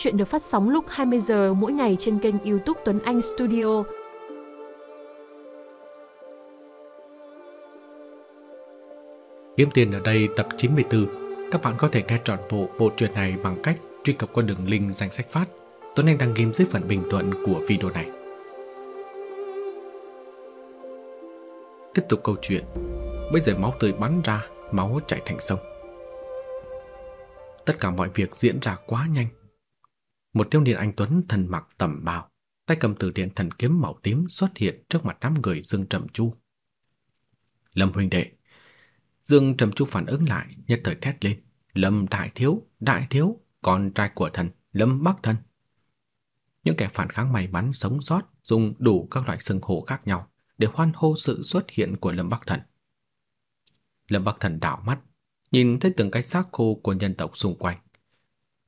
Chuyện được phát sóng lúc 20 giờ mỗi ngày trên kênh YouTube Tuấn Anh Studio. Kiếm tiền ở đây tập 94. Các bạn có thể nghe trọn bộ bộ truyện này bằng cách truy cập qua đường link danh sách phát. Tuấn Anh đăng ghim dưới phần bình luận của video này. Tiếp tục câu chuyện. Bây giờ máu tươi bắn ra, máu chảy thành sông. Tất cả mọi việc diễn ra quá nhanh. Một thiếu niên anh tuấn thần mặc tầm bào, tay cầm từ điện thần kiếm màu tím xuất hiện trước mặt đám người Dương Trầm Chu. Lâm huynh đệ. Dương Trầm Chu phản ứng lại, nhất thời thét lên, "Lâm đại thiếu, đại thiếu, con trai của thần, Lâm Bắc thần." Những kẻ phản kháng may mắn sống sót dùng đủ các loại xưng hô khác nhau để hoan hô sự xuất hiện của Lâm Bắc thần. Lâm Bắc thần đảo mắt, nhìn thấy từng cái xác khô của nhân tộc xung quanh.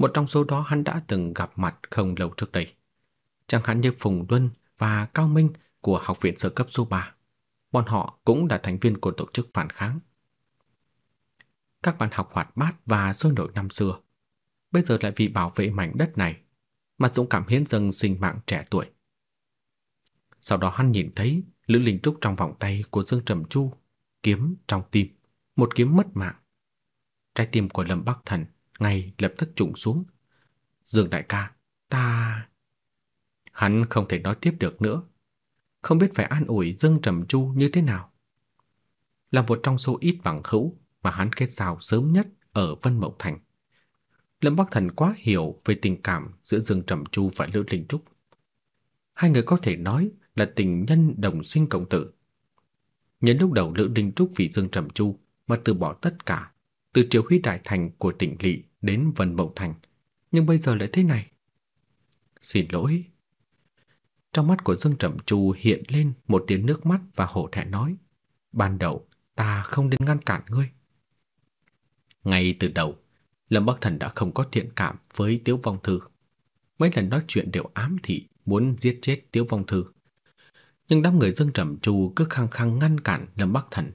Một trong số đó hắn đã từng gặp mặt không lâu trước đây. Chẳng hạn như Phùng Luân và Cao Minh của học viện sơ cấp số 3. Bọn họ cũng là thành viên của tổ chức phản kháng. Các bạn học hoạt bát và sôi nổi năm xưa, bây giờ lại vì bảo vệ mảnh đất này mà dũng cảm hiến dâng sinh mạng trẻ tuổi. Sau đó hắn nhìn thấy Lữ Linh Trúc trong vòng tay của Dương Trầm Chu, kiếm trong tim, một kiếm mất mạng. Trái tim của Lâm Bắc Thần ngay lập tức trùng xuống. Dương đại ca, ta... Hắn không thể nói tiếp được nữa. Không biết phải an ủi Dương Trầm Chu như thế nào. Là một trong số ít bằng hữu mà hắn kết giao sớm nhất ở Vân Mộng Thành. Lâm Bắc Thần quá hiểu về tình cảm giữa Dương Trầm Chu và Lữ Linh Trúc. Hai người có thể nói là tình nhân đồng sinh cộng tử. Nhân lúc đầu Lữ Linh Trúc vì Dương Trầm Chu mà từ bỏ tất cả, từ Triều Huy Đại Thành của tỉnh Lỵ đến Vân Mộng Thành, nhưng bây giờ lại thế này. Xin lỗi. Trong mắt của Dương Trầm Chu hiện lên một tiếng nước mắt và hổ thẹn nói, ban đầu ta không đến ngăn cản ngươi. Ngay từ đầu, Lâm Bắc Thần đã không có thiện cảm với Tiếu Vong Thư. Mấy lần nói chuyện đều ám thị muốn giết chết Tiếu Vong Thư. Nhưng đám người Dương Trầm Chu cứ khăng khăng ngăn cản Lâm Bắc Thần,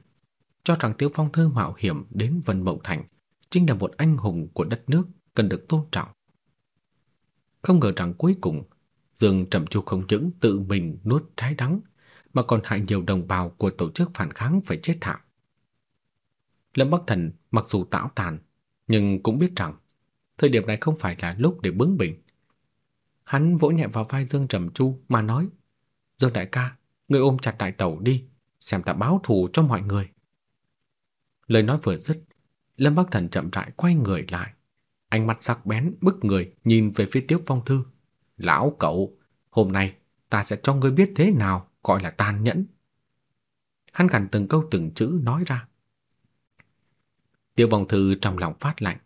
cho rằng Tiếu Phong Thư mạo hiểm đến Vân Mộng Thành chính là một anh hùng của đất nước cần được tôn trọng. Không ngờ rằng cuối cùng Dương Trầm Chu không những tự mình nuốt trái đắng mà còn hại nhiều đồng bào của tổ chức phản kháng phải chết thảm. Lâm Bắc Thần mặc dù tảo tàn nhưng cũng biết rằng thời điểm này không phải là lúc để bướng bỉnh. Hắn vỗ nhẹ vào vai Dương Trầm Chu mà nói: "Dương đại ca, người ôm chặt đại tẩu đi, xem ta báo thù cho mọi người." Lời nói vừa dứt, Lâm Bắc Thần chậm rãi quay người lại, ánh mắt sắc bén bức người nhìn về phía Tiếu Phong Thư. "Lão cậu, hôm nay ta sẽ cho ngươi biết thế nào gọi là tàn nhẫn." Hắn gằn từng câu từng chữ nói ra. Tiêu phong Thư trong lòng phát lạnh.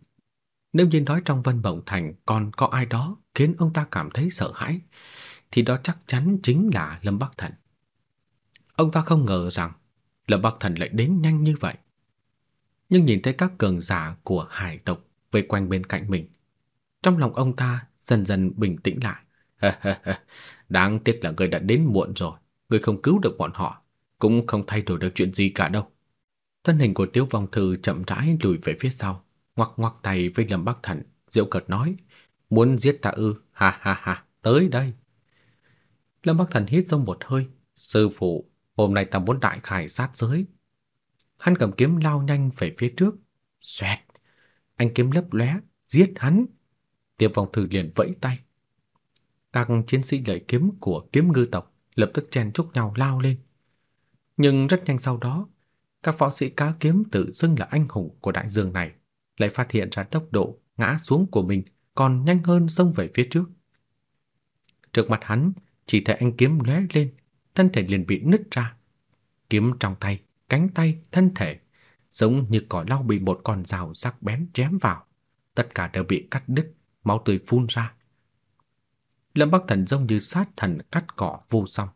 Nếu như nói trong Vân Bổng Thành còn có ai đó khiến ông ta cảm thấy sợ hãi, thì đó chắc chắn chính là Lâm Bắc Thần. Ông ta không ngờ rằng Lâm Bắc Thần lại đến nhanh như vậy. Nhưng nhìn thấy các cường giả của hải tộc vây quanh bên cạnh mình, trong lòng ông ta dần dần bình tĩnh lại. Đáng tiếc là người đã đến muộn rồi, người không cứu được bọn họ, cũng không thay đổi được chuyện gì cả đâu. Thân hình của Tiêu Vong Thư chậm rãi lùi về phía sau, ngoắc ngoắc tay với Lâm Bắc Thần, diệu cợt nói: "Muốn giết ta ư? Ha ha ha, tới đây." Lâm Bắc Thần hít sâu một hơi, "Sư phụ, hôm nay ta muốn đại khai sát giới." Hắn cầm kiếm lao nhanh về phía trước, xoẹt, anh kiếm lấp lóe, giết hắn. Tiêu Vong Thư liền vẫy tay. Các chiến sĩ lợi kiếm của kiếm ngư tộc lập tức chen chúc nhau lao lên. Nhưng rất nhanh sau đó, các võ sĩ cá kiếm tự xưng là anh hùng của đại dương này, lại phát hiện ra tốc độ ngã xuống của mình còn nhanh hơn xông về phía trước. Trước mặt hắn, chỉ thấy anh kiếm lóe lên, thân thể liền bị nứt ra. Kiếm trong tay, cánh tay, thân thể giống như cỏ lau bị một con dao sắc bén chém vào, tất cả đều bị cắt đứt, máu tươi phun ra. Lâm Bắc Thần giống như sát thần cắt cỏ vô song,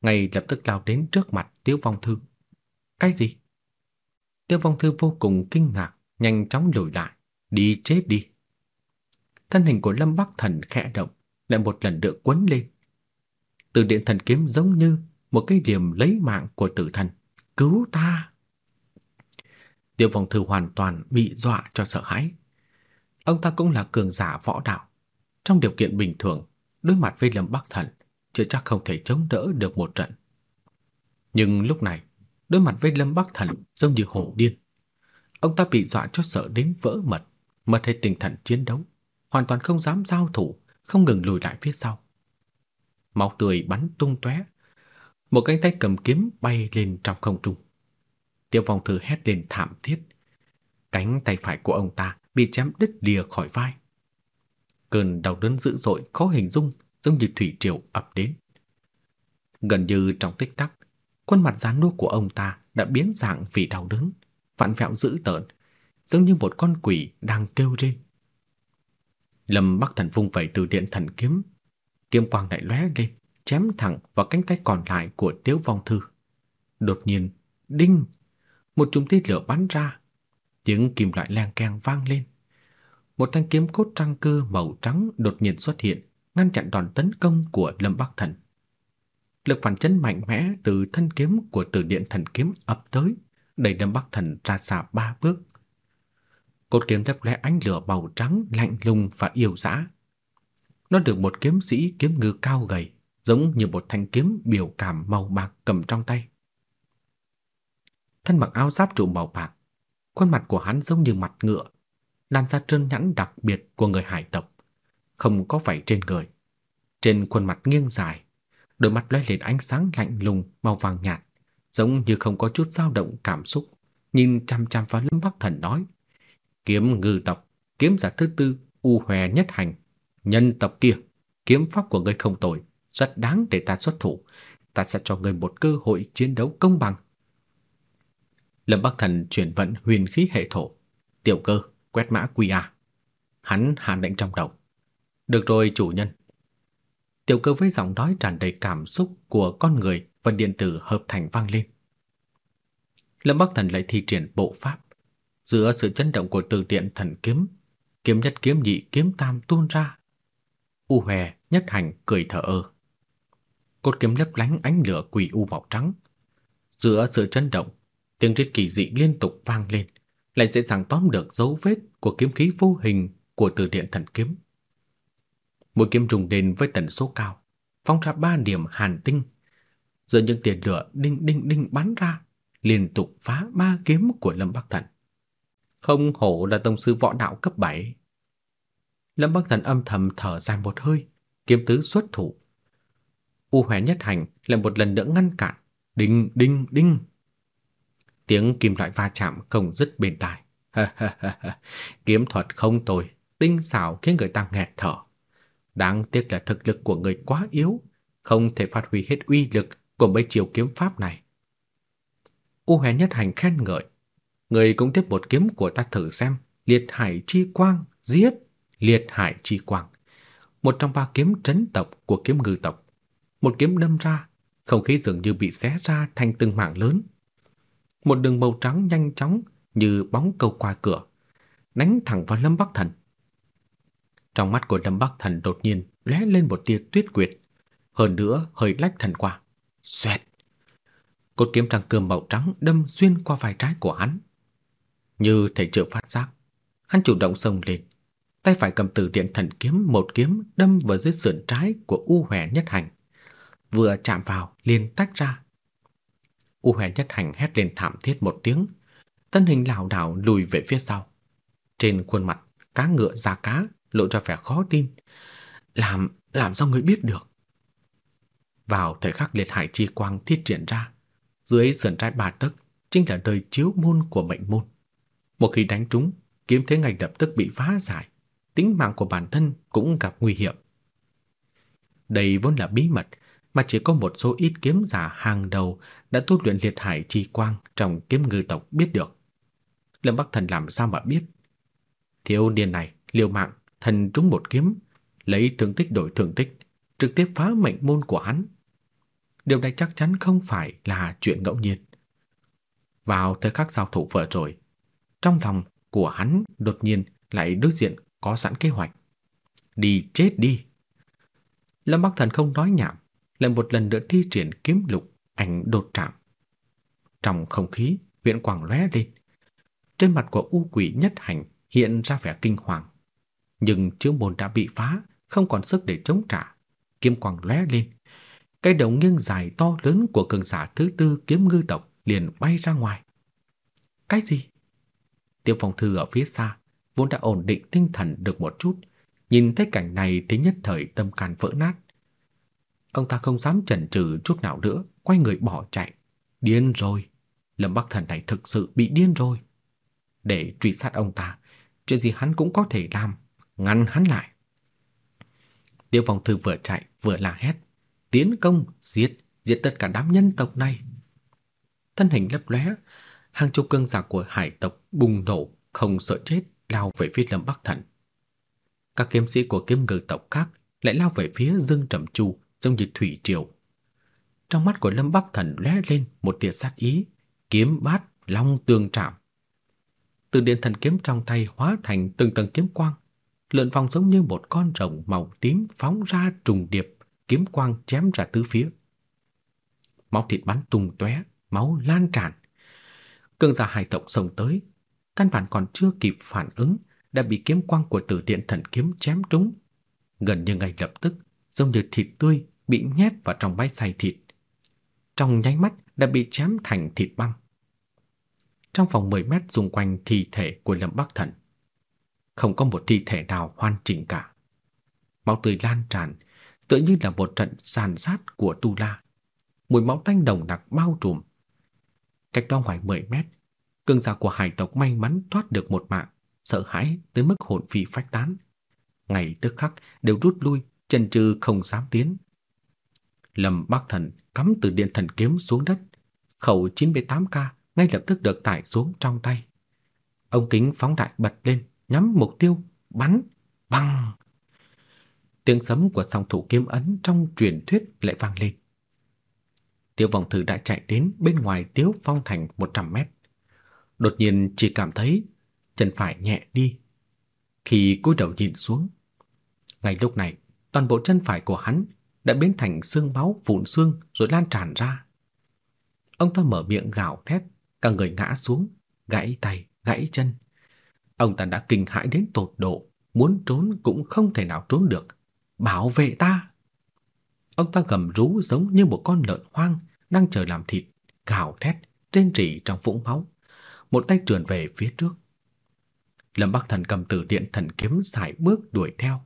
ngay lập tức lao đến trước mặt Tiêu Vong Thư. Cái gì? Tiêu Vong Thư vô cùng kinh ngạc, nhanh chóng lùi lại, đi chết đi. Thân hình của Lâm Bắc Thần khẽ động, lại một lần nữa quấn lên. Từ điện thần kiếm giống như một cái điểm lấy mạng của tử thần. Cứu ta! Tiêu Phong Thư hoàn toàn bị dọa cho sợ hãi. Ông ta cũng là cường giả võ đạo. trong điều kiện bình thường, đối mặt với Lâm Bắc Thần, chưa chắc không thể chống đỡ được một trận. Nhưng lúc này, đối mặt với Lâm Bắc Thần giống như hổ điên. Ông ta bị dọa cho sợ đến vỡ mật, mất hết tinh thần chiến đấu, hoàn toàn không dám giao thủ, không ngừng lùi lại phía sau. Máu tươi bắn tung tóe, một cánh tay cầm kiếm bay lên trong không trung. Tiêu Phong thử hét lên thảm thiết. Cánh tay phải của ông ta bị chém đứt lìa khỏi vai. Cơn đau đớn dữ dội khó hình dung giống như thủy triều ập đến. Gần như trong tích tắc, khuôn mặt già nua của ông ta đã biến dạng vì đau đớn, vặn vẹo dữ tợn, giống như một con quỷ đang kêu rên. Lâm Bắc Thần vung vẩy từ điện thần kiếm, kiếm quang đại lóe lên, chém thẳng vào cánh tay còn lại của Tiếu Vong Thư. Đột nhiên, đinh, một chùm tia lửa bắn ra, tiếng kim loại leng keng vang lên. Một thanh kiếm cốt trăng cơ màu trắng đột nhiên xuất hiện, ngăn chặn đòn tấn công của Lâm Bắc Thần. Lực phản chấn mạnh mẽ từ thân kiếm của Tử Điện Thần kiếm ập tới, đẩy Lâm Bắc Thần ra xa ba bước. Cốt kiếm lấp lóe ánh lửa màu trắng lạnh lùng và yêu dã. Nó được một kiếm sĩ kiếm ngư cao gầy, giống như một thanh kiếm biểu cảm màu bạc cầm trong tay. Thân mặc áo giáp trụ màu bạc, khuôn mặt của hắn giống như mặt ngựa, làn da trơn nhẵn đặc biệt của người hải tộc, không có vảy trên người. Trên khuôn mặt nghiêng dài, đôi mắt lóe lên ánh sáng lạnh lùng màu vàng nhạt, giống như không có chút dao động cảm xúc, nhìn chăm chăm vào Lâm Bắc Thần nói: "Kiếm ngư tộc, kiếm giả thứ tư, u hoè nhất hành, nhân tộc kia, kiếm pháp của ngươi không tồi, rất đáng để ta xuất thủ, ta sẽ cho ngươi một cơ hội chiến đấu công bằng." Lâm Bắc Thần chuyển vận huyền khí hệ thổ, tiểu cơ quét mã QR. Hắn hạ lệnh trong đầu. Được rồi chủ nhân. Tiểu cơ với giọng nói tràn đầy cảm xúc của con người và điện tử hợp thành vang lên. Lâm Bắc Thần lại thi triển bộ pháp. Giữa sự chấn động của từ điện thần kiếm, kiếm nhất kiếm nhị kiếm tam tuôn ra. U hòe nhất hành cười thở ơ. Cốt kiếm lấp lánh ánh lửa quỷ u màu trắng. Giữa sự chấn động, tiếng rít kỳ dị liên tục vang lên, lại dễ dàng tóm được dấu vết của kiếm khí vô hình của từ điện thần kiếm. Mũi kiếm trùng đền với tần số cao, phóng ra ba điểm hàn tinh. Giữa những tiền lửa đinh đinh đinh bắn ra, liên tục phá ba kiếm của Lâm Bắc Thần. Không hổ là tông sư võ đạo cấp 7. Lâm Bắc Thần âm thầm thở dài một hơi, kiếm tứ xuất thủ. U Hoè Nhất Hành lại một lần nữa ngăn cản, đinh đinh đinh. Tiếng kim loại va chạm không dứt bên tai. Kiếm thuật không tồi, tinh xảo khiến người ta nghẹt thở. Đáng tiếc là thực lực của người quá yếu, không thể phát huy hết uy lực của mấy chiêu kiếm pháp này. U Hề Nhất Hành khen ngợi, người cũng tiếp một kiếm của ta thử xem, Liệt Hải chi quang, giết, Liệt Hải chi quang. Một trong ba kiếm trấn tộc của kiếm ngư tộc. Một kiếm đâm ra, không khí dường như bị xé ra thành từng mảng lớn. Một đường màu trắng nhanh chóng như bóng câu qua cửa, đánh thẳng vào Lâm Bắc Thần. Trong mắt của Lâm Bắc Thần đột nhiên lóe lên một tia tuyết quyệt, hơn nữa hơi lách thần qua. Xoẹt. Cốt kiếm trăng cơm màu trắng đâm xuyên qua vai trái của hắn. Như thể chịu phát giác, hắn chủ động xông lên, tay phải cầm từ điện thần kiếm một kiếm đâm vào dưới sườn trái của U Hoè Nhất Hành. Vừa chạm vào liền tách ra. U Hoè Nhất Hành hét lên thảm thiết một tiếng, thân hình lảo đảo lùi về phía sau. Trên khuôn mặt cá ngựa da cá lộ ra vẻ khó tin. Làm, làm sao người biết được? Vào thời khắc liệt hải chi quang thiết triển ra, dưới sườn trái bà tấc chính là đời chiếu môn của mệnh môn. Một khi đánh trúng, kiếm thế ngay lập tức bị phá giải, tính mạng của bản thân cũng gặp nguy hiểm. Đây vốn là bí mật mà chỉ có một số ít kiếm giả hàng đầu đã tu luyện liệt hải chi quang trong kiếm ngư tộc biết được. Lâm Bắc Thần làm sao mà biết? Thiếu niên này liều mạng thần trúng một kiếm, lấy thương tích đổi thương tích, trực tiếp phá mệnh môn của hắn. Điều này chắc chắn không phải là chuyện ngẫu nhiên. Vào thời khắc giao thủ vừa rồi, trong lòng của hắn đột nhiên lại đối diện có sẵn kế hoạch. Đi chết đi. Lâm Bắc Thần không nói nhảm, lại một lần nữa thi triển kiếm lục ảnh đột trạm. Trong không khí, huyện quang lóe lên. Trên mặt của u quỷ nhất hành hiện ra vẻ kinh hoàng nhưng chiếu môn đã bị phá, không còn sức để chống trả, kiếm quang lóe lên. Cái đầu nghiêng dài to lớn của cường giả thứ tư kiếm ngư tộc liền bay ra ngoài. Cái gì? Tiêu Phong Thư ở phía xa, vốn đã ổn định tinh thần được một chút, nhìn thấy cảnh này thì nhất thời tâm can vỡ nát. Ông ta không dám chần chừ chút nào nữa, quay người bỏ chạy. Điên rồi, Lâm Bắc Thần này thực sự bị điên rồi. Để truy sát ông ta, chuyện gì hắn cũng có thể làm, ngăn hắn lại. Tiêu Phong Thư vừa chạy vừa la hét, tiến công, giết, giết tất cả đám nhân tộc này. Thân hình lấp lóe, hàng chục cương giả của hải tộc bùng nổ, không sợ chết, lao về phía Lâm Bắc Thần. Các kiếm sĩ của kiếm ngư tộc khác lại lao về phía Dương Trầm Chu giống như thủy triều. Trong mắt của Lâm Bắc Thần lóe lên một tia sát ý, kiếm bát long tương trảm. Từ điện thần kiếm trong tay hóa thành từng tầng kiếm quang, lượn vòng giống như một con rồng màu tím phóng ra trùng điệp, kiếm quang chém ra tứ phía. Máu thịt bắn tung tóe, máu lan tràn. Cương giả hải tộc xông tới, căn bản còn chưa kịp phản ứng đã bị kiếm quang của Tử Điện Thần kiếm chém trúng. Gần như ngay lập tức, giống như thịt tươi bị nhét vào trong máy xay thịt. Trong nháy mắt đã bị chém thành thịt băm. Trong vòng 10 mét xung quanh thi thể của Lâm Bắc Thần, không có một thi thể nào hoàn chỉnh cả. Máu tươi lan tràn, tựa như là một trận sàn sát của Tu La. Mùi máu tanh nồng nặc bao trùm. Cách đó ngoài 10 mét, cường giả của hải tộc may mắn thoát được một mạng, sợ hãi tới mức hồn phi phách tán. Ngày tức khắc đều rút lui, chân chừ không dám tiến. Lâm Bắc Thần cắm từ điện thần kiếm xuống đất, khẩu 98K ngay lập tức được tải xuống trong tay. Ông kính phóng đại bật lên, nhắm mục tiêu, bắn, băng. Tiếng sấm của song thủ kiếm ấn trong truyền thuyết lại vang lên. Tiêu vòng thử đã chạy đến bên ngoài Tiếu Phong Thành 100 mét. Đột nhiên chỉ cảm thấy chân phải nhẹ đi. Khi cúi đầu nhìn xuống, ngay lúc này, toàn bộ chân phải của hắn đã biến thành xương máu vụn xương rồi lan tràn ra. Ông ta mở miệng gào thét, cả người ngã xuống, gãy tay, gãy chân. Ông ta đã kinh hãi đến tột độ, muốn trốn cũng không thể nào trốn được. Bảo vệ ta! Ông ta gầm rú giống như một con lợn hoang đang chờ làm thịt, gào thét, trên rỉ trong vũng máu. Một tay trườn về phía trước. Lâm Bắc Thần cầm từ điện thần kiếm xài bước đuổi theo.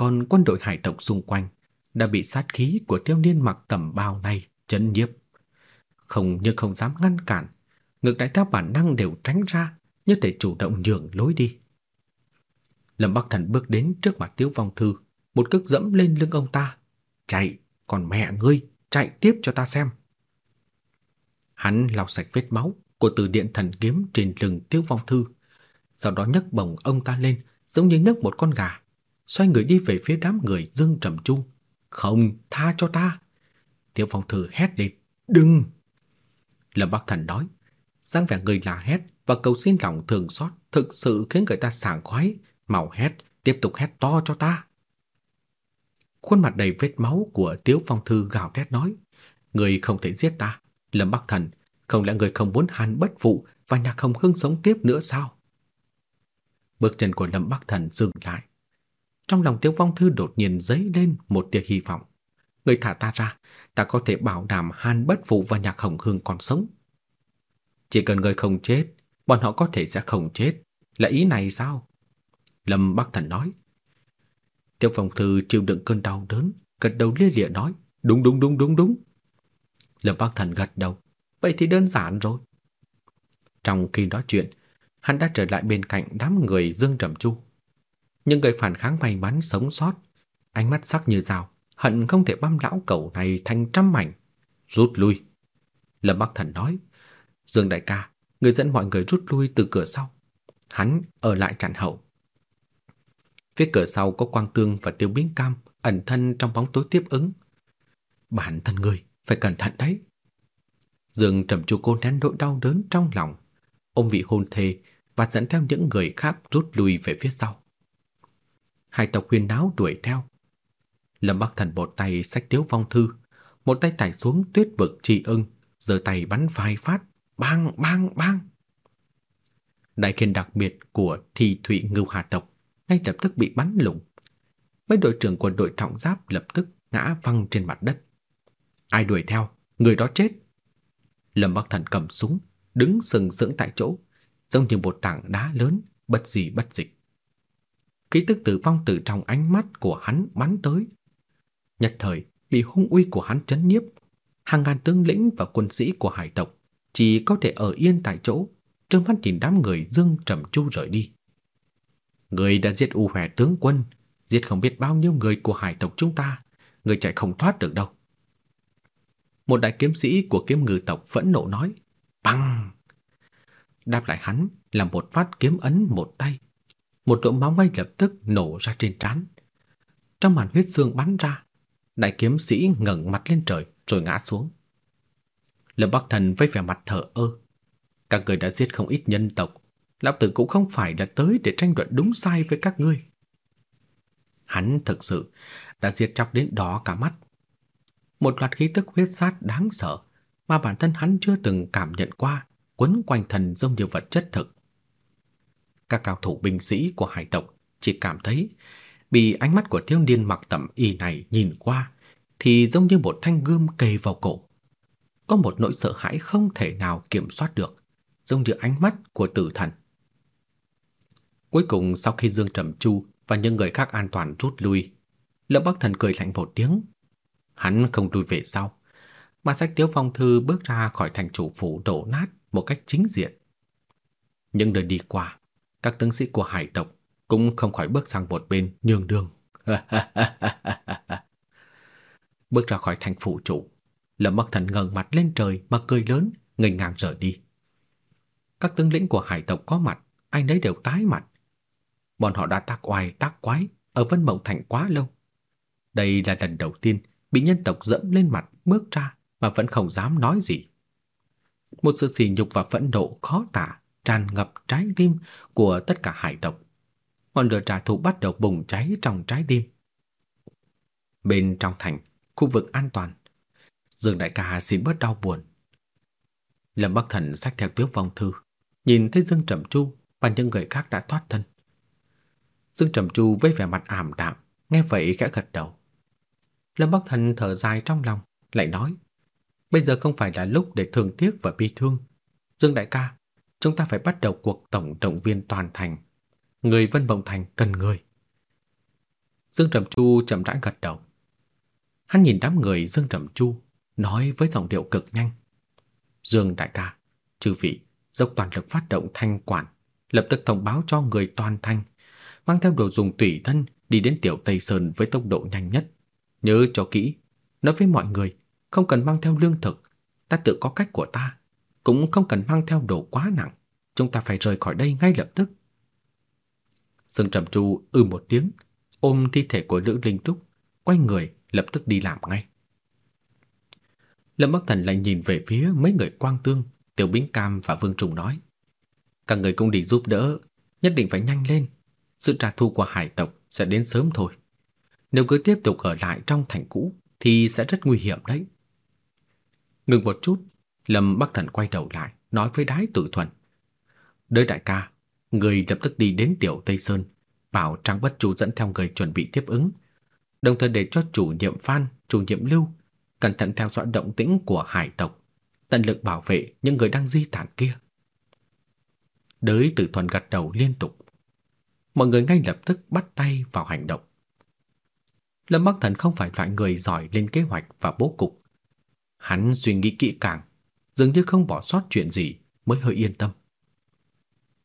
Còn quân đội hải tộc xung quanh đã bị sát khí của thiếu niên mặc tầm bao này chấn nhiếp. Không nhưng không dám ngăn cản, ngược lại theo bản năng đều tránh ra, như thể chủ động nhường lối đi. Lâm Bắc Thần bước đến trước mặt Tiếu Phong Thư, một cước dẫm lên lưng ông ta. Chạy, còn mẹ ngươi, chạy tiếp cho ta xem. Hắn lau sạch vết máu của từ điện thần kiếm trên lưng Tiếu Phong Thư, sau đó nhấc bổng ông ta lên giống như nhấc một con gà, xoay người đi về phía đám người Dương Trầm trung Không, tha cho ta. Tiêu Phong Thư hét lên, đừng. Lâm Bắc Thần nói, dáng vẻ người là hét và cầu xin lòng thường xót thực sự khiến người ta sảng khoái, mau hét, tiếp tục hét to cho ta. Khuôn mặt đầy vết máu của Tiếu Phong Thư gào thét nói, người không thể giết ta, Lâm Bắc Thần, không lẽ người không muốn Hàn Bất Phụ và Nhạc Hồng Hưng sống tiếp nữa sao? Bước chân của Lâm Bắc Thần dừng lại. Trong lòng Tiêu Phong Thư đột nhiên dấy lên một tia hy vọng. Người thả ta ra, ta có thể bảo đảm Hàn Bất Phụ và Nhạc Hồng Hương còn sống. Chỉ cần người không chết, bọn họ có thể sẽ không chết. Là ý này sao? Lâm Bắc Thần nói. Tiêu Phong Thư chịu đựng cơn đau đớn, gật đầu lia lịa nói, đúng đúng đúng đúng đúng. Lâm Bắc Thần gật đầu, vậy thì đơn giản rồi. Trong khi nói chuyện, hắn đã trở lại bên cạnh đám người Dương Trầm Chu. Nhưng người phản kháng may mắn sống sót, ánh mắt sắc như dao, hận không thể băm lão cẩu này thành trăm mảnh. Rút lui. Lâm Bắc Thần nói, Dương đại ca, người dẫn mọi người rút lui từ cửa sau. Hắn ở lại chặn hậu. Phía cửa sau có Quang Tương và Tiêu Biến Cam ẩn thân trong bóng tối tiếp ứng. Bản thân người phải cẩn thận đấy. Dương Trầm Chu cô nén nỗi đau đớn trong lòng, ôm vị hôn thê và dẫn theo những người khác rút lui về phía sau. Hai tộc huyền náo đuổi theo. Lâm Bắc Thần một tay sách tiếu vong thư, một tay tải xuống tuyết vực trì ưng, giơ tay bắn vài phát, bang bang bang. Đại khiên đặc biệt của thi thụy ngưu hà tộc ngay lập tức bị bắn lủng. mấy đội trưởng của đội trọng giáp lập tức ngã văng trên mặt đất. Ai đuổi theo, người đó chết. Lâm Bắc Thần cầm súng, đứng sừng sững tại chỗ, giống như một tảng đá lớn, bất gì bất dịch. Ký tức tử vong từ trong ánh mắt của hắn bắn tới. Nhất thời, bị hung uy của hắn chấn nhiếp, hàng ngàn tướng lĩnh và quân sĩ của hải tộc chỉ có thể ở yên tại chỗ, trơ mắt nhìn đám người Dương Trầm Chu rời đi. Người đã giết U Hòe tướng quân, giết không biết bao nhiêu người của hải tộc chúng ta, người chạy không thoát được đâu. Một đại kiếm sĩ của kiếm ngư tộc phẫn nộ nói, "Băng!" Đáp lại hắn là một phát kiếm ấn một tay. Một lỗ máu ngay lập tức nổ ra trên trán. Trong màn huyết xương bắn ra, đại kiếm sĩ ngẩng mặt lên trời rồi ngã xuống. Lâm Bắc Thần với vẻ mặt thở ơ. Các người đã giết không ít nhân tộc, lão tử cũng không phải đã tới để tranh luận đúng sai với các ngươi. Hắn thực sự đã giết chóc đến đỏ cả mắt. Một loạt khí tức huyết sát đáng sợ mà bản thân hắn chưa từng cảm nhận qua, quấn quanh thần giống như vật chất thực. Các cao thủ binh sĩ của hải tộc chỉ cảm thấy bị ánh mắt của thiếu niên mặc tẩm y này nhìn qua thì giống như một thanh gươm kề vào cổ. Có một nỗi sợ hãi không thể nào kiểm soát được, giống như ánh mắt của tử thần. Cuối cùng sau khi Dương Trầm Chu và những người khác an toàn rút lui, Lâm Bắc Thần cười lạnh một tiếng. Hắn không lùi về sau, mà sách Tiếu Phong Thư bước ra khỏi thành chủ phủ đổ nát một cách chính diện. Những nơi đi qua, các tướng sĩ của hải tộc cũng không khỏi bước sang một bên nhường đường. bước ra khỏi thành phủ chủ, Lâm Bắc Thần ngẩng mặt lên trời mà cười lớn, ngây ngang rời đi. Các tướng lĩnh của hải tộc có mặt, anh đấy đều tái mặt. Bọn họ đã tác oai tác quái ở Vân Mộng Thành quá lâu. Đây là lần đầu tiên bị nhân tộc dẫm lên mặt bước ra mà vẫn không dám nói gì. Một sự sỉ nhục và phẫn nộ khó tả tràn ngập trái tim của tất cả hải tộc. Ngọn lửa trả thù bắt đầu bùng cháy trong trái tim. Bên trong thành, khu vực an toàn, Dương đại ca xin bớt đau buồn. Lâm Bắc Thần xách theo Tiếu vong thư, nhìn thấy Dương Trầm Chu và những người khác đã thoát thân. Dương Trầm Chu với vẻ mặt ảm đạm, nghe vậy khẽ gật đầu. Lâm Bắc Thần thở dài trong lòng, lại nói: "Bây giờ không phải là lúc để thương tiếc và bi thương. Dương đại ca, chúng ta phải bắt đầu cuộc tổng động viên toàn thành. Người Vân Bồng Thành cần người." Dương Trầm Chu chậm rãi gật đầu. Hắn nhìn đám người Dương Trầm Chu, nói với giọng điệu cực nhanh. Dương đại ca, chư vị dốc toàn lực phát động thanh quản, lập tức thông báo cho người toàn thành, mang theo đồ dùng tùy thân đi đến tiểu Tây Sơn với tốc độ nhanh nhất. Nhớ cho kỹ, nói với mọi người, không cần mang theo lương thực, ta tự có cách của ta, cũng không cần mang theo đồ quá nặng, chúng ta phải rời khỏi đây ngay lập tức. Dương Trầm Chu ư một tiếng, ôm thi thể của Lữ Linh Trúc, quay người lập tức đi làm ngay. Lâm Bắc Thần lại nhìn về phía mấy người Quang Tương, Tiểu Bính Cam và Vương Trùng nói: "Các người cũng đi giúp đỡ, nhất định phải nhanh lên, sự trả thù của hải tộc sẽ đến sớm thôi. Nếu cứ tiếp tục ở lại trong thành cũ thì sẽ rất nguy hiểm đấy." Ngừng một chút, Lâm Bắc Thần quay đầu lại, nói với Đái Tử Thuần: "Đới đại ca, người lập tức đi đến Tiểu Tây Sơn, bảo Trang Bất Chu dẫn theo người chuẩn bị tiếp ứng." đồng thời để cho chủ nhiệm Phan, chủ nhiệm Lưu cẩn thận theo dõi động tĩnh của hải tộc, tận lực bảo vệ những người đang di tản kia. Đới Tử Thuần gật đầu liên tục. Mọi người ngay lập tức bắt tay vào hành động. Lâm Bắc Thần không phải loại người giỏi lên kế hoạch và bố cục. Hắn suy nghĩ kỹ càng, dường như không bỏ sót chuyện gì mới hơi yên tâm.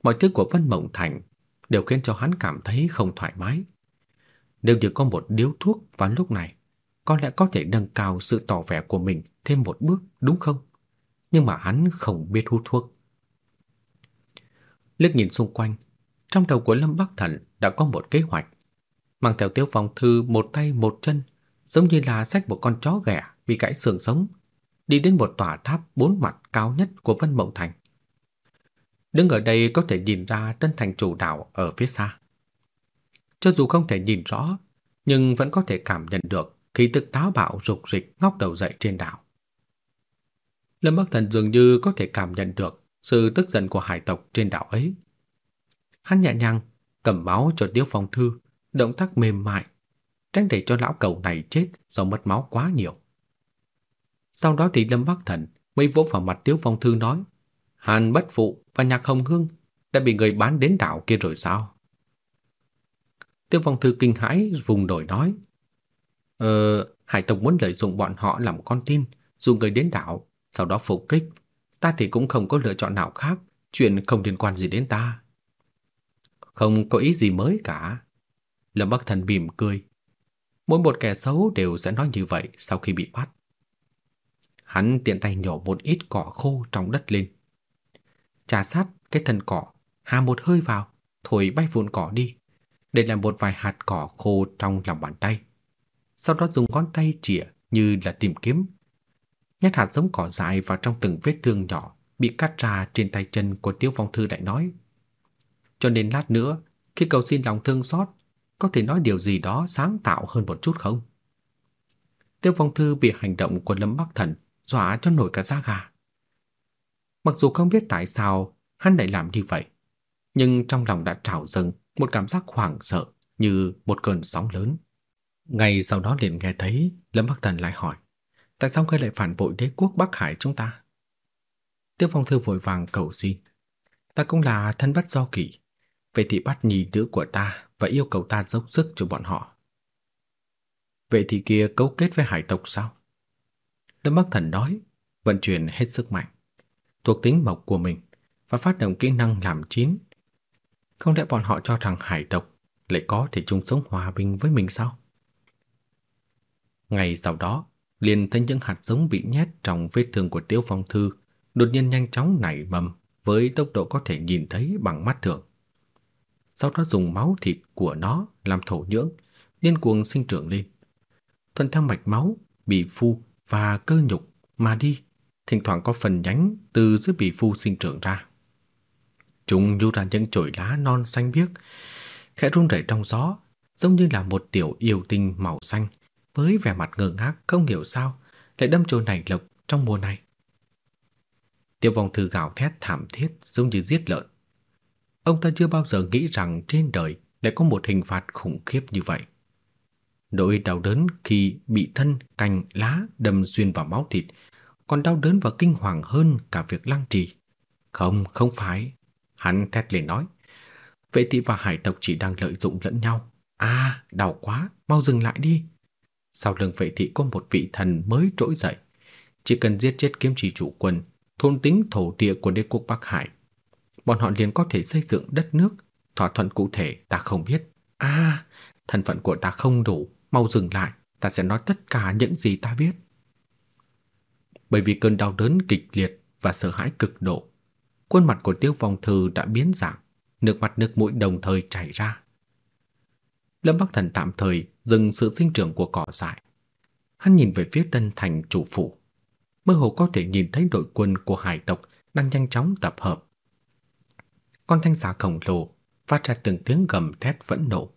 Mọi thứ của Vân Mộng Thành đều khiến cho hắn cảm thấy không thoải mái. Nếu như có một điếu thuốc vào lúc này, có lẽ có thể nâng cao sự tỏ vẻ của mình thêm một bước, đúng không? Nhưng mà hắn không biết hút thuốc. Liếc nhìn xung quanh, trong đầu của Lâm Bắc Thần đã có một kế hoạch. Mang theo Tiêu Phong Thư một tay một chân, giống như là xách một con chó ghẻ bị gãy xương sống, đi đến một tòa tháp bốn mặt cao nhất của Vân Mộng Thành. Đứng ở đây có thể nhìn ra tân thành chủ đảo ở phía xa. Cho dù không thể nhìn rõ, nhưng vẫn có thể cảm nhận được khí tức táo bạo rục rịch ngóc đầu dậy trên đảo. Lâm Bắc Thần dường như có thể cảm nhận được sự tức giận của hải tộc trên đảo ấy. Hắn nhẹ nhàng cầm máu cho tiêu Phong Thư, động tác mềm mại, tránh để cho lão cầu này chết do mất máu quá nhiều. Sau đó thì Lâm Bắc Thần mới vỗ vào mặt Tiếu Phong Thư nói, Hàn Bất Phụ và Nhạc Hồng Hương đã bị người bán đến đảo kia rồi sao? Tiêu Phong Thư kinh hãi vùng nổi nói, Ờ, Hải tộc muốn lợi dụng bọn họ làm con tin, dù người đến đảo, sau đó phục kích. Ta thì cũng không có lựa chọn nào khác, chuyện không liên quan gì đến ta. Không có ý gì mới cả. Lâm Bắc Thần mỉm cười. Mỗi một kẻ xấu đều sẽ nói như vậy sau khi bị bắt. Hắn tiện tay nhổ một ít cỏ khô trong đất lên. Trà sát cái thân cỏ, hà một hơi vào, thổi bay vụn cỏ đi, để làm một vài hạt cỏ khô trong lòng bàn tay. Sau đó dùng ngón tay chĩa như là tìm kiếm. Nhét hạt giống cỏ dài vào trong từng vết thương nhỏ bị cắt ra trên tay chân của Tiêu Phong Thư lại nói. Cho nên lát nữa, khi cầu xin lòng thương xót, có thể nói điều gì đó sáng tạo hơn một chút không? Tiêu Phong Thư bị hành động của Lâm Bắc Thần dọa cho nổi cả da gà. Mặc dù không biết tại sao hắn lại làm như vậy, nhưng trong lòng đã trào dâng một cảm giác hoảng sợ như một cơn sóng lớn. Ngay sau đó liền nghe thấy Lâm Bắc Thần lại hỏi, tại sao ngươi lại phản bội đế quốc Bắc Hải chúng ta? Tiêu Phong Thư vội vàng cầu xin, ta cũng là thân bất do kỷ, vậy thì bắt nhì đứa của ta và yêu cầu ta dốc sức cho bọn họ. Vậy thì kia cấu kết với hải tộc sao? Lâm Bắc Thần nói, vận chuyển hết sức mạnh, thuộc tính mộc của mình và phát động kỹ năng làm chín. Không lẽ bọn họ cho rằng hải tộc lại có thể chung sống hòa bình với mình sao? Ngày sau đó, liền thấy những hạt giống bị nhét trong vết thương của Tiêu Phong Thư đột nhiên nhanh chóng nảy mầm với tốc độ có thể nhìn thấy bằng mắt thường. Sau đó dùng máu thịt của nó làm thổ nhưỡng, điên cuồng sinh trưởng lên. Thuận theo mạch máu, bị phu và cơ nhục mà đi, thỉnh thoảng có phần nhánh từ dưới bì phu sinh trưởng ra. Chúng như ra những chồi lá non xanh biếc, khẽ run rẩy trong gió, giống như là một tiểu yêu tinh màu xanh với vẻ mặt ngơ ngác không hiểu sao lại đâm chồi nảy lộc trong mùa này. Tiêu vong thư gào thét thảm thiết giống như giết lợn. Ông ta chưa bao giờ nghĩ rằng trên đời lại có một hình phạt khủng khiếp như vậy. Nỗi đau đớn khi bị thân, cành, lá đâm xuyên vào máu thịt còn đau đớn và kinh hoàng hơn cả việc lăng trì. Không, không phải. Hắn thét lên nói. Vệ thị và hải tộc chỉ đang lợi dụng lẫn nhau. À, đau quá, mau dừng lại đi. Sau lưng vệ thị có một vị thần mới trỗi dậy. Chỉ cần giết chết kiếm trì chủ quân, thôn tính thổ địa của đế quốc Bắc Hải. Bọn họ liền có thể xây dựng đất nước, thỏa thuận cụ thể ta không biết. À, thân phận của ta không đủ, mau dừng lại, ta sẽ nói tất cả những gì ta biết. Bởi vì cơn đau đớn kịch liệt và sợ hãi cực độ, khuôn mặt của Tiêu Phong Thư đã biến dạng, nước mắt nước mũi đồng thời chảy ra. Lâm Bắc Thần tạm thời dừng sự sinh trưởng của cỏ dại. Hắn nhìn về phía Tân Thành chủ phủ, mơ hồ có thể nhìn thấy đội quân của hải tộc đang nhanh chóng tập hợp. Con thanh xà khổng lồ phát ra từng tiếng gầm thét vẫn nộ,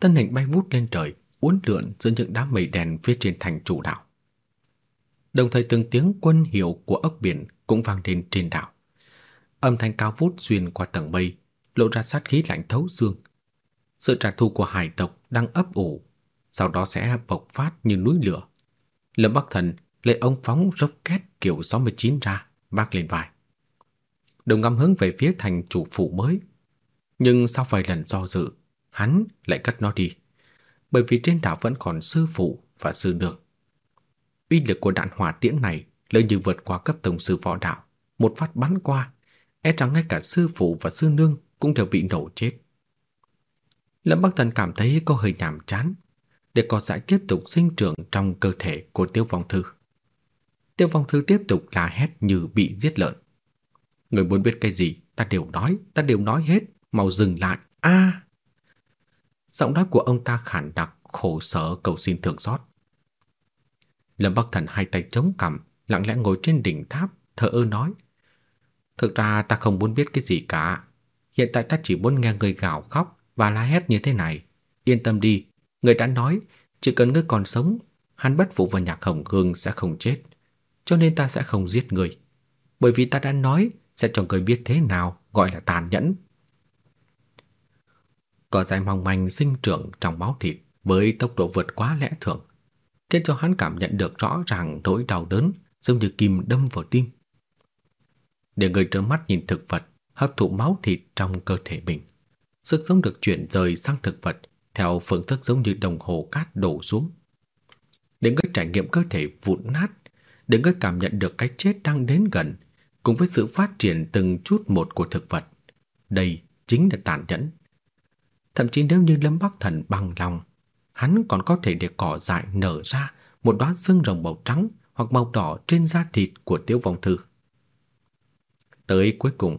thân hình bay vút lên trời, uốn lượn giữa những đám mây đen phía trên thành chủ đảo. Đồng thời từng tiếng quân hiệu của ốc biển cũng vang lên trên đảo. Âm thanh cao vút xuyên qua tầng mây, lộ ra sát khí lạnh thấu xương. Sự trả thù của hải tộc đang ấp ủ, sau đó sẽ bộc phát như núi lửa. Lâm Bắc Thần lấy ông phóng rocket kiểu 69 ra, vác lên vai. Đồng ngắm hướng về phía thành chủ phủ mới. Nhưng sau vài lần do dự, hắn lại cất nó đi. Bởi vì trên đảo vẫn còn sư phụ và sư nương. Uy lực của đạn hỏa tiễn này lớn như vượt qua cấp tổng sư võ đạo, một phát bắn qua, e rằng ngay cả sư phụ và sư nương cũng đều bị nổ chết. Lâm Bắc Thần cảm thấy có hơi nhàm chán, để có giải tiếp tục sinh trưởng trong cơ thể của Tiêu Phong Thư. Tiêu Phong Thư tiếp tục la hét như bị giết lợn. Người muốn biết cái gì, ta đều nói, ta đều nói hết, mau dừng lại. A! Giọng nói của ông ta khản đặc, khổ sở cầu xin thương xót. Lâm Bắc Thần hai tay chống cằm, lặng lẽ ngồi trên đỉnh tháp, thở ơ nói: "Thực ra ta không muốn biết cái gì cả, hiện tại ta chỉ muốn nghe người gào khóc và la hét như thế này. Yên tâm đi, người đã nói, chỉ cần ngươi còn sống, hắn bất phụ và Nhạc Hồng Hương sẽ không chết, cho nên ta sẽ không giết người, bởi vì ta đã nói sẽ cho người biết thế nào gọi là tàn nhẫn." Cỏ dại mong manh sinh trưởng trong máu thịt, với tốc độ vượt quá lẽ thường, khiến cho hắn cảm nhận được rõ ràng nỗi đau đớn giống như kim đâm vào tim. Để người trơ mắt nhìn thực vật hấp thụ máu thịt trong cơ thể mình, sức sống được chuyển rời sang thực vật theo phương thức giống như đồng hồ cát đổ xuống. Để người trải nghiệm cơ thể vụn nát, để người cảm nhận được cái chết đang đến gần, cùng với sự phát triển từng chút một của thực vật. Đây chính là tàn nhẫn. Thậm chí nếu như Lâm Bắc Thần bằng lòng, hắn còn có thể để cỏ dại nở ra một đóa xương rồng màu trắng hoặc màu đỏ trên da thịt của Tiêu Vong Thư. Tới cuối cùng,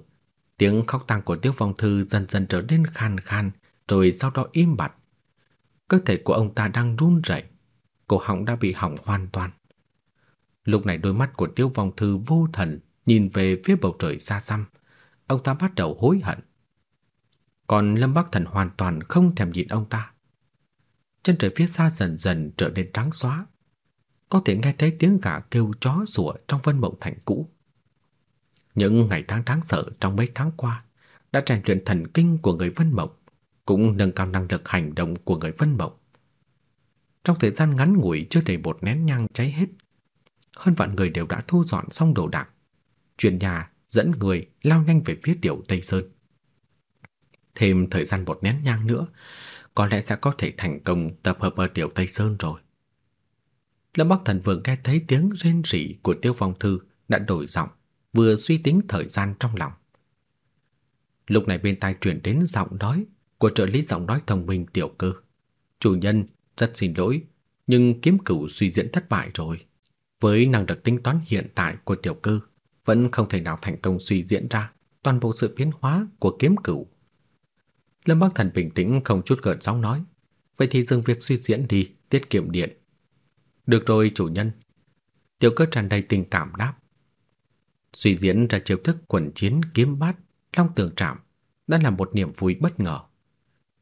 tiếng khóc tang của Tiêu Vong Thư dần dần trở nên khan khan, rồi sau đó im bặt. Cơ thể của ông ta đang run rẩy, cổ họng đã bị hỏng hoàn toàn. Lúc này đôi mắt của Tiêu Vong Thư vô thần nhìn về phía bầu trời xa xăm, ông ta bắt đầu hối hận. Còn Lâm Bắc Thần hoàn toàn không thèm nhìn ông ta. Chân trời phía xa dần dần trở nên trắng xóa. Có thể nghe thấy tiếng gà kêu chó sủa trong vân mộng thành cũ. Những ngày tháng đáng sợ trong mấy tháng qua đã rèn luyện thần kinh của người vân mộng, cũng nâng cao năng lực hành động của người vân mộng. Trong thời gian ngắn ngủi chưa đầy một nén nhang cháy hết, hơn vạn người đều đã thu dọn xong đồ đạc. Chuyển nhà dẫn người lao nhanh về phía tiểu Tây Sơn. Thêm thời gian một nén nhang nữa, có lẽ sẽ có thể thành công tập hợp ở tiểu Tây Sơn rồi. Lâm Bắc Thần vừa nghe thấy tiếng rên rỉ của Tiêu Phong Thư đã đổi giọng, vừa suy tính thời gian trong lòng. Lúc này bên tai truyền đến giọng nói của trợ lý giọng nói thông minh tiểu cơ. Chủ nhân, rất xin lỗi, nhưng kiếm cửu suy diễn thất bại rồi. Với năng lực tính toán hiện tại của tiểu cơ, vẫn không thể nào thành công suy diễn ra toàn bộ sự biến hóa của kiếm cửu. Lâm Bắc Thần bình tĩnh không chút gợn sóng nói, vậy thì dừng việc suy diễn đi, tiết kiệm điện. Được rồi chủ nhân. Tiểu cơ tràn đầy tình cảm đáp. Suy diễn ra chiêu thức quần chiến kiếm bát, long tường trạm đã là một niềm vui bất ngờ.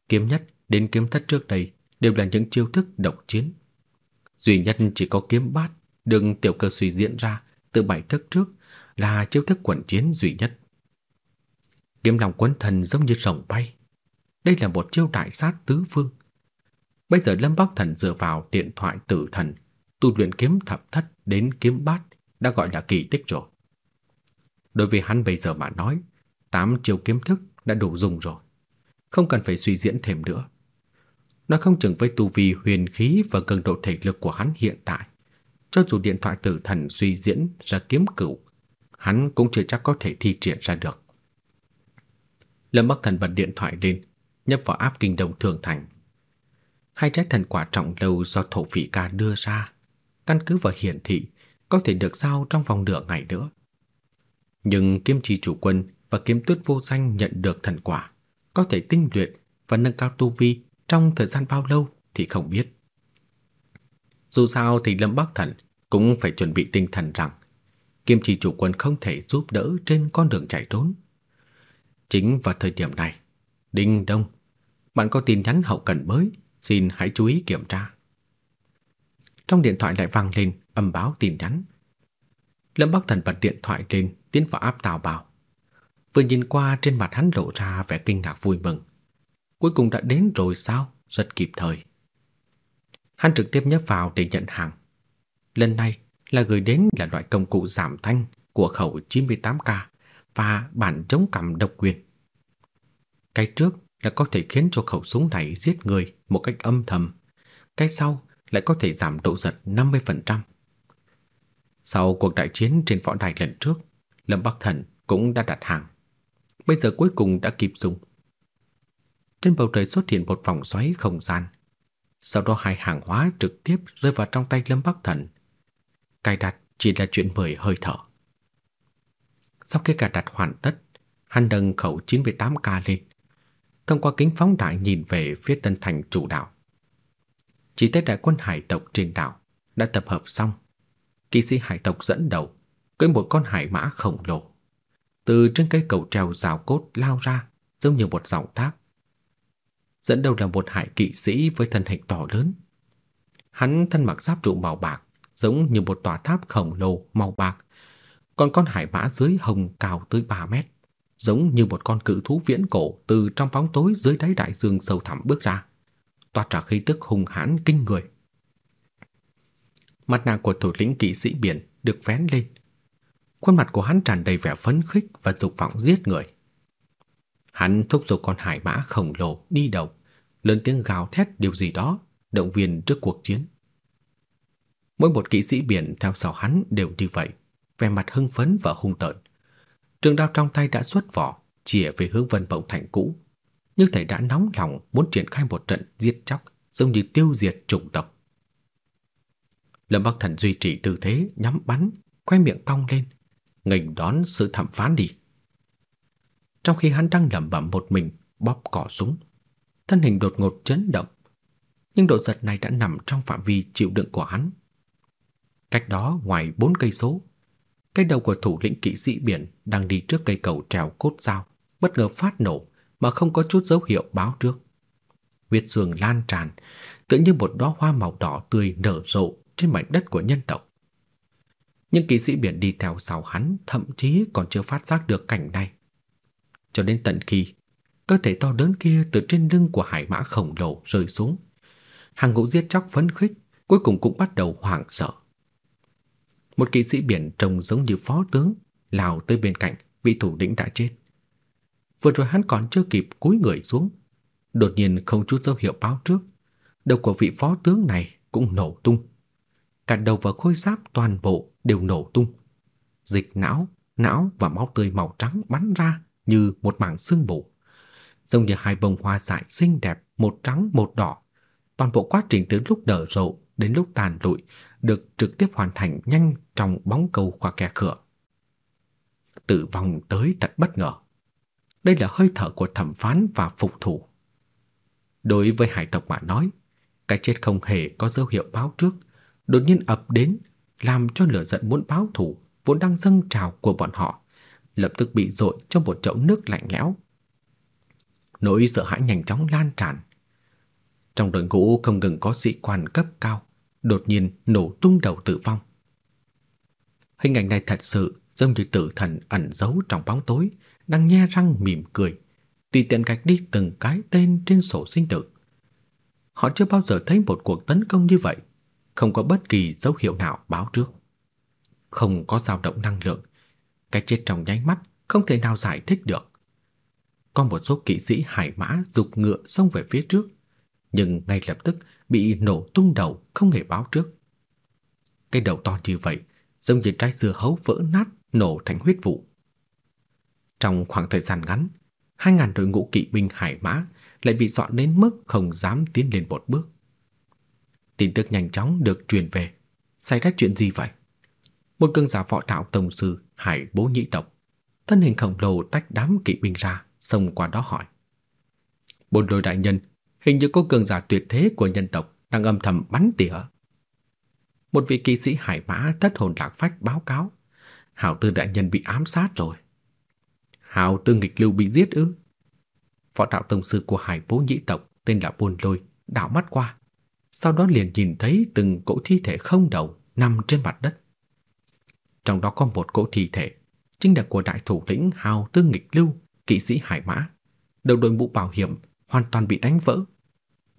Kiếm nhất đến kiếm thất trước đây đều là những chiêu thức độc chiến. Duy nhất chỉ có kiếm bát đừng tiểu cơ suy diễn ra từ bảy thức trước là chiêu thức quần chiến duy nhất. Kiếm lòng quấn thần giống như rồng bay. Đây là một chiêu đại sát tứ phương. Bây giờ Lâm Bắc Thần dựa vào điện thoại tử thần, tu luyện kiếm thập thất đến kiếm bát đã gọi là kỳ tích rồi. Đối với hắn bây giờ mà nói, tám chiêu kiếm thức đã đủ dùng rồi, không cần phải suy diễn thêm nữa. Nó không chừng với tu vi huyền khí và cường độ thể lực của hắn hiện tại, cho dù điện thoại tử thần suy diễn ra kiếm cửu, hắn cũng chưa chắc có thể thi triển ra được. Lâm Bắc Thần bật điện thoại lên, nhấp vào áp kinh đồng thường thành. Hai trái thần quả trọng lâu do thổ phỉ ca đưa ra, căn cứ vào hiển thị, có thể được giao trong vòng nửa ngày nữa. Nhưng kiếm trì chủ quân và kiếm tuyết vô danh nhận được thần quả, có thể tinh luyện và nâng cao tu vi trong thời gian bao lâu thì không biết. Dù sao thì Lâm Bắc Thần cũng phải chuẩn bị tinh thần rằng Kim Chỉ chủ quân không thể giúp đỡ trên con đường chạy trốn. Chính vào thời điểm này, Đinh Đông, bạn có tin nhắn hậu cần mới, xin hãy chú ý kiểm tra. Trong điện thoại lại vang lên âm báo tin nhắn. Lâm Bắc Thần bật điện thoại lên, tiến vào áp tào bảo. Vừa nhìn qua trên mặt hắn lộ ra vẻ kinh ngạc vui mừng. Cuối cùng đã đến rồi sao? Rất kịp thời. Hắn trực tiếp nhấp vào để nhận hàng. Lần này là gửi đến là loại công cụ giảm thanh của khẩu 98K và bản chống cầm độc quyền. Cái trước là có thể khiến cho khẩu súng này giết người một cách âm thầm. Cái sau lại có thể giảm độ giật 50%. Sau cuộc đại chiến trên võ đài lần trước, Lâm Bắc Thần cũng đã đặt hàng. Bây giờ cuối cùng đã kịp dùng. Trên bầu trời xuất hiện một vòng xoáy không gian. Sau đó hai hàng hóa trực tiếp rơi vào trong tay Lâm Bắc Thần. Cài đặt chỉ là chuyện mười hơi thở. Sau khi cài đặt hoàn tất, hắn nâng khẩu 98K lên. Thông qua kính phóng đại nhìn về phía tân thành chủ đảo. Chỉ thấy đại quân hải tộc trên đảo đã tập hợp xong. Kỵ sĩ hải tộc dẫn đầu, cưỡi một con hải mã khổng lồ. Từ trên cây cầu treo rào cốt lao ra, giống như một dòng thác. Dẫn đầu là một hải kỵ sĩ với thân hình to lớn. Hắn thân mặc giáp trụ màu bạc, giống như một tòa tháp khổng lồ màu bạc. Còn con hải mã dưới hồng cao tới 3 mét, giống như một con cự thú viễn cổ từ trong bóng tối dưới đáy đại dương sâu thẳm bước ra. toát ra khí tức hung hãn kinh người. Mặt nạ của thủ lĩnh kỵ sĩ biển được vén lên. Khuôn mặt của hắn tràn đầy vẻ phấn khích và dục vọng giết người. Hắn thúc giục con hải mã khổng lồ đi đầu, lớn tiếng gào thét điều gì đó, động viên trước cuộc chiến. Mỗi một kỵ sĩ biển theo sau hắn đều như vậy, vẻ mặt hưng phấn và hung tợn. Trường đao trong tay đã xuất vỏ, chĩa về hướng Vân Bổng Thành cũ. Nhưng thầy đã nóng lòng muốn triển khai một trận giết chóc, giống như tiêu diệt chủng tộc. Lâm Bắc Thần duy trì tư thế nhắm bắn, khoe miệng cong lên, nghênh đón sự thẩm phán đi. Trong khi hắn đang lẩm bẩm một mình bóp cò súng, thân hình đột ngột chấn động. Nhưng độ giật này đã nằm trong phạm vi chịu đựng của hắn. Cách đó ngoài bốn cây số, cái đầu của thủ lĩnh kỵ sĩ biển đang đi trước cây cầu trèo cốt dao, bất ngờ phát nổ mà không có chút dấu hiệu báo trước. Huyết sương lan tràn, tựa như một đóa hoa màu đỏ tươi nở rộ trên mảnh đất của nhân tộc. Nhưng kỵ sĩ biển đi theo sau hắn thậm chí còn chưa phát giác được cảnh này. Cho đến tận khi cơ thể to lớn kia từ trên lưng của hải mã khổng lồ rơi xuống, hàng ngũ giết chóc phấn khích cuối cùng cũng bắt đầu hoảng sợ. Một kỵ sĩ biển trông giống như phó tướng lao tới bên cạnh vị thủ lĩnh đã chết. Vừa rồi hắn còn chưa kịp cúi người xuống, đột nhiên không chút dấu hiệu báo trước, đầu của vị phó tướng này cũng nổ tung. Cả đầu và khối giáp toàn bộ đều nổ tung. Dịch não, não và máu tươi màu trắng bắn ra như một mảng xương mù, giống như hai bông hoa dại xinh đẹp, một trắng một đỏ. Toàn bộ quá trình từ lúc nở rộ đến lúc tàn lụi được trực tiếp hoàn thành nhanh trong bóng cầu qua kẻ cửa. Tử vong tới thật bất ngờ. Đây là hơi thở của thẩm phán và phục thủ. Đối với hải tộc mà nói, cái chết không hề có dấu hiệu báo trước, đột nhiên ập đến, làm cho lửa giận muốn báo thù vốn đang dâng trào của bọn họ, lập tức bị dội trong một chậu nước lạnh lẽo. Nỗi sợ hãi nhanh chóng lan tràn. Trong đội ngũ không ngừng có sĩ quan cấp cao, đột nhiên nổ tung đầu tử vong. Hình ảnh này thật sự giống như tử thần ẩn giấu trong bóng tối, đang nhe răng mỉm cười, tùy tiện gạch đi từng cái tên trên sổ sinh tử. Họ chưa bao giờ thấy một cuộc tấn công như vậy, không có bất kỳ dấu hiệu nào báo trước. Không có dao động năng lượng, cái chết trong nháy mắt không thể nào giải thích được. Có một số kỵ sĩ hải mã dục ngựa xông về phía trước, nhưng ngay lập tức bị nổ tung đầu không hề báo trước. Cái đầu to như vậy, giống như trái dưa hấu vỡ nát, nổ thành huyết vụ. Trong khoảng thời gian ngắn, hai ngàn đội ngũ kỵ binh hải mã lại bị dọn đến mức không dám tiến lên một bước. Tin tức nhanh chóng được truyền về. Xảy ra chuyện gì vậy? Một cường giả võ đạo tổng sư Hải Bố Nhị tộc, thân hình khổng lồ tách đám kỵ binh ra, xông qua đó hỏi: "Bồn lôi đại nhân, hình như có cường giả tuyệt thế của nhân tộc đang âm thầm bắn tỉa." Một vị kỵ sĩ hải mã thất hồn lạc phách báo cáo: "Hảo Tư đại nhân bị ám sát rồi." Hảo Tư nghịch lưu bị giết ư? Phó đạo tông sư của Hải Bố nhĩ tộc tên là Buôn Lôi, đảo mắt qua, sau đó liền nhìn thấy từng cỗ thi thể không đầu nằm trên mặt đất. Trong đó có một cỗ thi thể, chính là của đại thủ lĩnh Hào Tư Nghịch Lưu, kỵ sĩ Hải Mã. Đầu đội mũ bảo hiểm hoàn toàn bị đánh vỡ.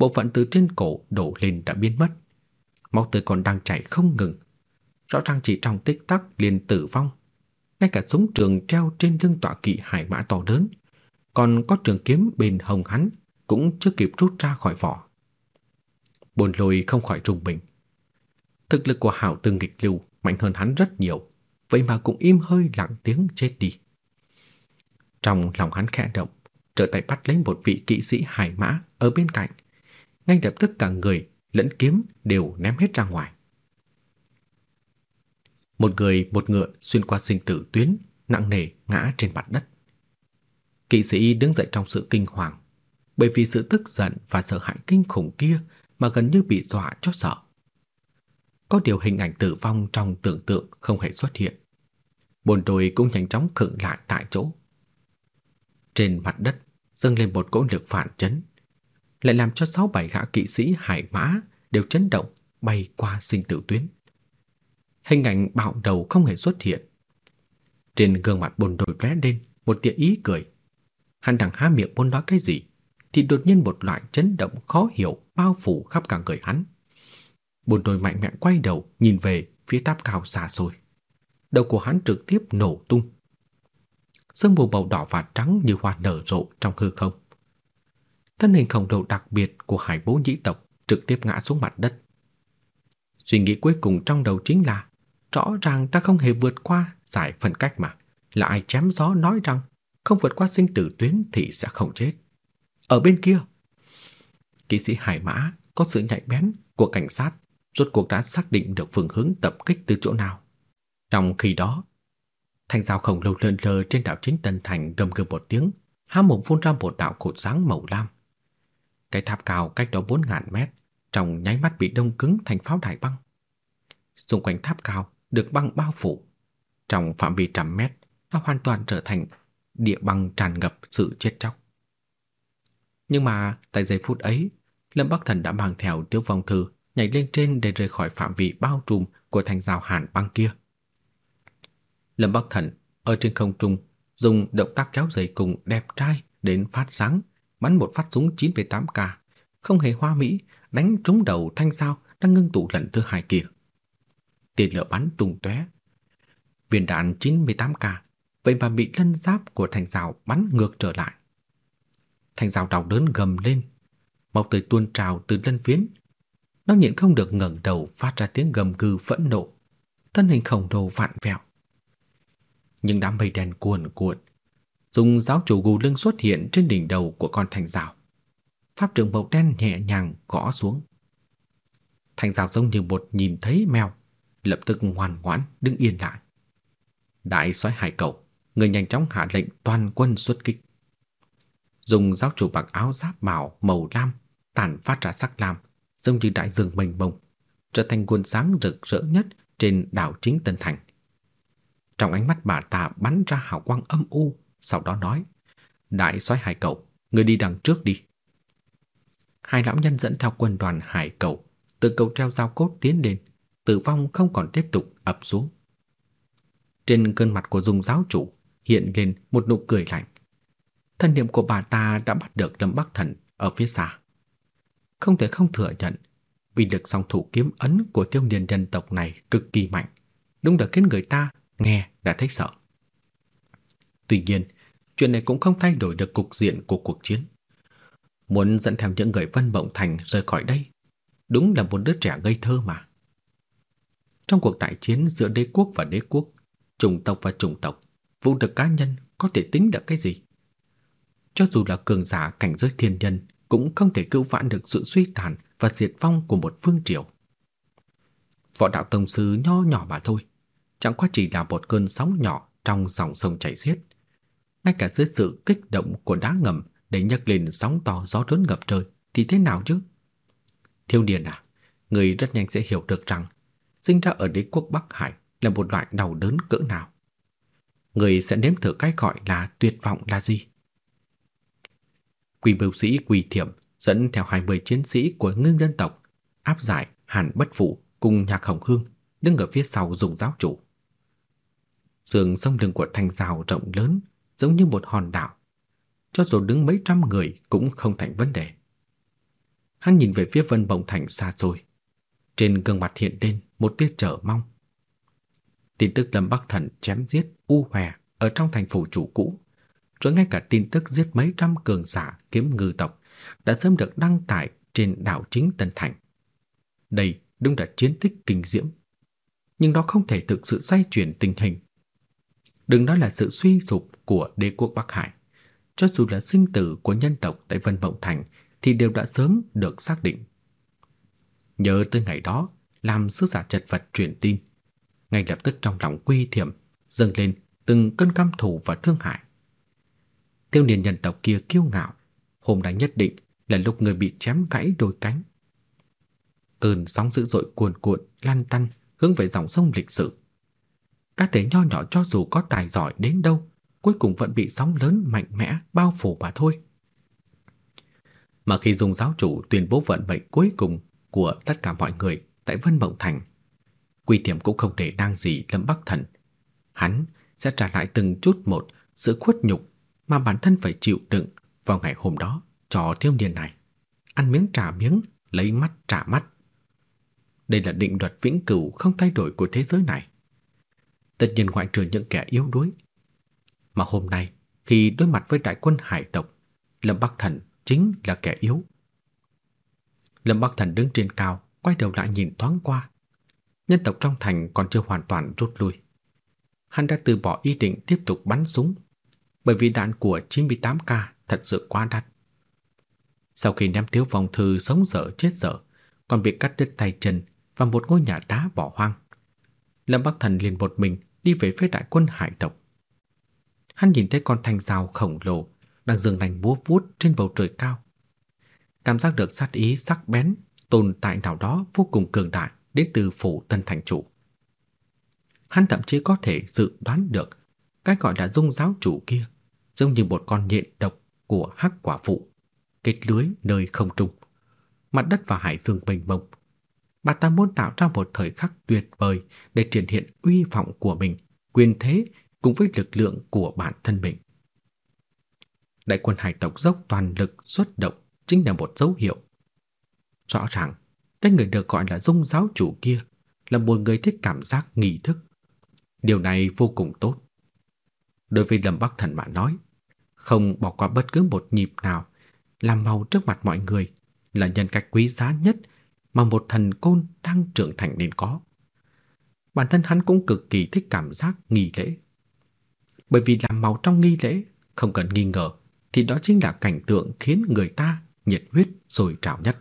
Bộ phận từ trên cổ đổ lên đã biến mất. Máu tươi còn đang chảy không ngừng. Rõ ràng chỉ trong tích tắc liền tử vong. Ngay cả súng trường treo trên lưng tọa kỵ Hải Mã to lớn, còn có trường kiếm bên hồng hắn cũng chưa kịp rút ra khỏi vỏ. Bồn lôi không khỏi rùng mình. Thực lực của hảo tương nghịch lưu mạnh hơn hắn rất nhiều, vậy mà cũng im hơi lặng tiếng chết đi. Trong lòng hắn khẽ động, trở tay bắt lấy một vị kỵ sĩ hải mã ở bên cạnh. Ngay lập tức cả người lẫn kiếm đều ném hết ra ngoài. Một người một ngựa xuyên qua sinh tử tuyến, nặng nề ngã trên mặt đất. Kỵ sĩ đứng dậy trong sự kinh hoàng, bởi vì sự tức giận và sợ hãi kinh khủng kia mà gần như bị dọa cho sợ. Có điều hình ảnh tử vong trong tưởng tượng không hề xuất hiện. Bồn đồi cũng nhanh chóng khựng lại tại chỗ. Trên mặt đất dâng lên một cỗ lực phản chấn, lại làm cho sáu bảy gã kỵ sĩ hải mã đều chấn động bay qua sinh tử tuyến. Hình ảnh bạo đầu không hề xuất hiện. Trên gương mặt bồn đồi lóe lên một tia ý cười. Hắn đang há miệng muốn nói cái gì, thì đột nhiên một loại chấn động khó hiểu bao phủ khắp cả người hắn. Bồn đôi mạnh mẽ quay đầu nhìn về phía tháp cao xa xôi. Đầu của hắn trực tiếp nổ tung. Sương mù màu đỏ và trắng như hoa nở rộ trong hư không. Thân hình khổng lồ đặc biệt của hải bố nhĩ tộc trực tiếp ngã xuống mặt đất. Suy nghĩ cuối cùng trong đầu chính là rõ ràng ta không hề vượt qua giải phân cách mà. Là ai chém gió nói rằng không vượt qua sinh tử tuyến thì sẽ không chết. Ở bên kia, kỵ sĩ Hải Mã có sự nhạy bén của cảnh sát rốt cuộc đã xác định được phương hướng tập kích từ chỗ nào. Trong khi đó, thanh dao khổng lồ lơn lờ trên đảo chính Tân Thành gầm gừ một tiếng, há mồm phun ra một đạo cột sáng màu lam. Cái tháp cao cách đó 4000 mét, trong nháy mắt bị đông cứng thành pháo đài băng. Xung quanh tháp cao được băng bao phủ, trong phạm vi trăm mét, nó hoàn toàn trở thành địa băng tràn ngập sự chết chóc. Nhưng mà tại giây phút ấy, Lâm Bắc Thần đã mang theo Tiêu Phong Thư nhảy lên trên để rời khỏi phạm vi bao trùm của thành rào hàn băng kia. Lâm Bắc Thần ở trên không trung dùng động tác kéo dây cùng đẹp trai đến phát sáng, bắn một phát súng 9.8K, không hề hoa mỹ, đánh trúng đầu thanh sao đang ngưng tụ lần thứ hai kia. Tiền lửa bắn tung tóe. Viên đạn 98K vậy mà bị lân giáp của thành rào bắn ngược trở lại. Thành rào đau đớn gầm lên, máu tươi tuôn trào từ lân phiến. Nó nhịn không được ngẩng đầu phát ra tiếng gầm gừ phẫn nộ, thân hình khổng lồ vặn vẹo. Nhưng đám mây đen cuồn cuộn, dùng giáo chủ gù lưng xuất hiện trên đỉnh đầu của con thành rào. Pháp trường màu đen nhẹ nhàng gõ xuống. Thành rào giống như một nhìn thấy mèo, lập tức ngoan ngoãn đứng yên lại. Đại soái hải cầu, người nhanh chóng hạ lệnh toàn quân xuất kích. Dùng giáo chủ bằng áo giáp bảo màu lam tản phát ra sắc lam, giống như đại dương mênh mông, trở thành nguồn sáng rực rỡ nhất trên đảo chính Tân Thành. Trong ánh mắt bà ta bắn ra hào quang âm u, sau đó nói: "Đại soái Hải Cầu, người đi đằng trước đi." Hai lão nhân dẫn theo quân đoàn Hải Cầu từ cầu treo giao cốt tiến lên, tử vong không còn tiếp tục ập xuống. Trên gương mặt của Dung giáo chủ hiện lên một nụ cười lạnh. Thân niệm của bà ta đã bắt được Lâm Bắc Thần ở phía xa. Không thể không thừa nhận, uy lực song thủ kiếm ấn của tiêu niên dân tộc này cực kỳ mạnh, đúng là khiến người ta nghe đã thấy sợ. Tuy nhiên, chuyện này cũng không thay đổi được cục diện của cuộc chiến. Muốn dẫn theo những người Vân Mộng Thành rời khỏi đây, đúng là một đứa trẻ ngây thơ mà. Trong cuộc đại chiến giữa đế quốc và đế quốc, chủng tộc và chủng tộc, vũ lực cá nhân có thể tính được cái gì? Cho dù là cường giả cảnh giới thiên nhân cũng không thể cứu vãn được sự suy tàn và diệt vong của một vương triều. Võ đạo tông sư nho nhỏ mà thôi, chẳng qua chỉ là một cơn sóng nhỏ trong dòng sông chảy xiết. Ngay cả dưới sự kích động của đá ngầm để nhấc lên sóng to gió lớn ngập trời thì thế nào chứ? Thiếu niên à, người rất nhanh sẽ hiểu được rằng sinh ra ở đế quốc Bắc Hải là một loại đau đớn cỡ nào. Người sẽ nếm thử cái gọi là tuyệt vọng là gì. Quỷ bưu sĩ Quỳ Thiểm dẫn theo 20 chiến sĩ của ngưng dân tộc, áp giải Hàn Bất Phụ cùng Nhạc Hồng Hương đứng ở phía sau dùng giáo chủ. Sườn sông lưng của thanh rào rộng lớn giống như một hòn đảo. Cho dù đứng mấy trăm người cũng không thành vấn đề. Hắn nhìn về phía Vân Bồng Thành xa xôi. Trên gương mặt hiện lên một tia trở mong. Tin tức Lâm Bắc Thần chém giết U Hòe ở trong thành phủ chủ cũ, rồi ngay cả tin tức giết mấy trăm cường giả kiếm ngư tộc đã sớm được đăng tải trên đảo chính Tân Thành. Đây đúng là chiến tích kinh diễm, nhưng đó không thể thực sự xoay chuyển tình hình. Đừng nói là sự suy sụp của đế quốc Bắc Hải, cho dù là sinh tử của nhân tộc tại Vân Mộng Thành thì đều đã sớm được xác định. Nhớ tới ngày đó, làm sứ giả chật vật truyền tin, ngay lập tức trong lòng quy thiểm dâng lên từng cơn căm thù và thương hại. Tiêu niên nhân tộc kia kiêu ngạo, hôm nay nhất định là lúc người bị chém gãy đôi cánh. Cơn sóng dữ dội cuồn cuộn lan tăn hướng về dòng sông lịch sử. Các thể nho nhỏ cho dù có tài giỏi đến đâu, cuối cùng vẫn bị sóng lớn mạnh mẽ bao phủ mà thôi. Mà khi dùng giáo chủ tuyên bố vận mệnh cuối cùng của tất cả mọi người tại Vân Mộng Thành, Quy tiệm cũng không để đang gì Lâm Bắc Thần. Hắn sẽ trả lại từng chút một sự khuất nhục mà bản thân phải chịu đựng vào ngày hôm đó. cho thiếu niên này. Ăn miếng trả miếng, lấy mắt trả mắt. Đây là định luật vĩnh cửu không thay đổi của thế giới này. Tất nhiên ngoại trừ những kẻ yếu đuối. Mà hôm nay, khi đối mặt với đại quân hải tộc, Lâm Bắc Thần chính là kẻ yếu. Lâm Bắc Thần đứng trên cao, quay đầu lại nhìn thoáng qua. Nhân tộc trong thành còn chưa hoàn toàn rút lui. Hắn đã từ bỏ ý định tiếp tục bắn súng, bởi vì đạn của 98K thật sự quá đắt. Sau khi ném thiếu vòng thư sống dở chết dở, còn bị cắt đứt tay chân và một ngôi nhà đá bỏ hoang. Lâm Bắc Thần liền một mình đi về phía đại quân hải tộc. Hắn nhìn thấy con thanh dao khổng lồ đang dừng nành múa vuốt trên bầu trời cao. Cảm giác được sát ý sắc bén, tồn tại nào đó vô cùng cường đại đến từ phủ tân thành chủ. Hắn thậm chí có thể dự đoán được cái gọi là dung giáo chủ kia giống như một con nhện độc của hắc quả phụ, kết lưới nơi không trung. Mặt đất và hải dương mênh mông. Bà ta muốn tạo ra một thời khắc tuyệt vời để triển hiện uy vọng của mình, quyền thế cùng với lực lượng của bản thân mình. Đại quân hải tộc dốc toàn lực xuất động chính là một dấu hiệu. Rõ ràng, cái người được gọi là dung giáo chủ kia là một người thích cảm giác nghi thức. Điều này vô cùng tốt. Đối với Lâm Bắc Thần mà nói, không bỏ qua bất cứ một nhịp nào làm màu trước mặt mọi người là nhân cách quý giá nhất mà một thần côn đang trưởng thành nên có. Bản thân hắn cũng cực kỳ thích cảm giác nghi lễ. Bởi vì làm màu trong nghi lễ, không cần nghi ngờ, thì đó chính là cảnh tượng khiến người ta nhiệt huyết rồi trào nhất.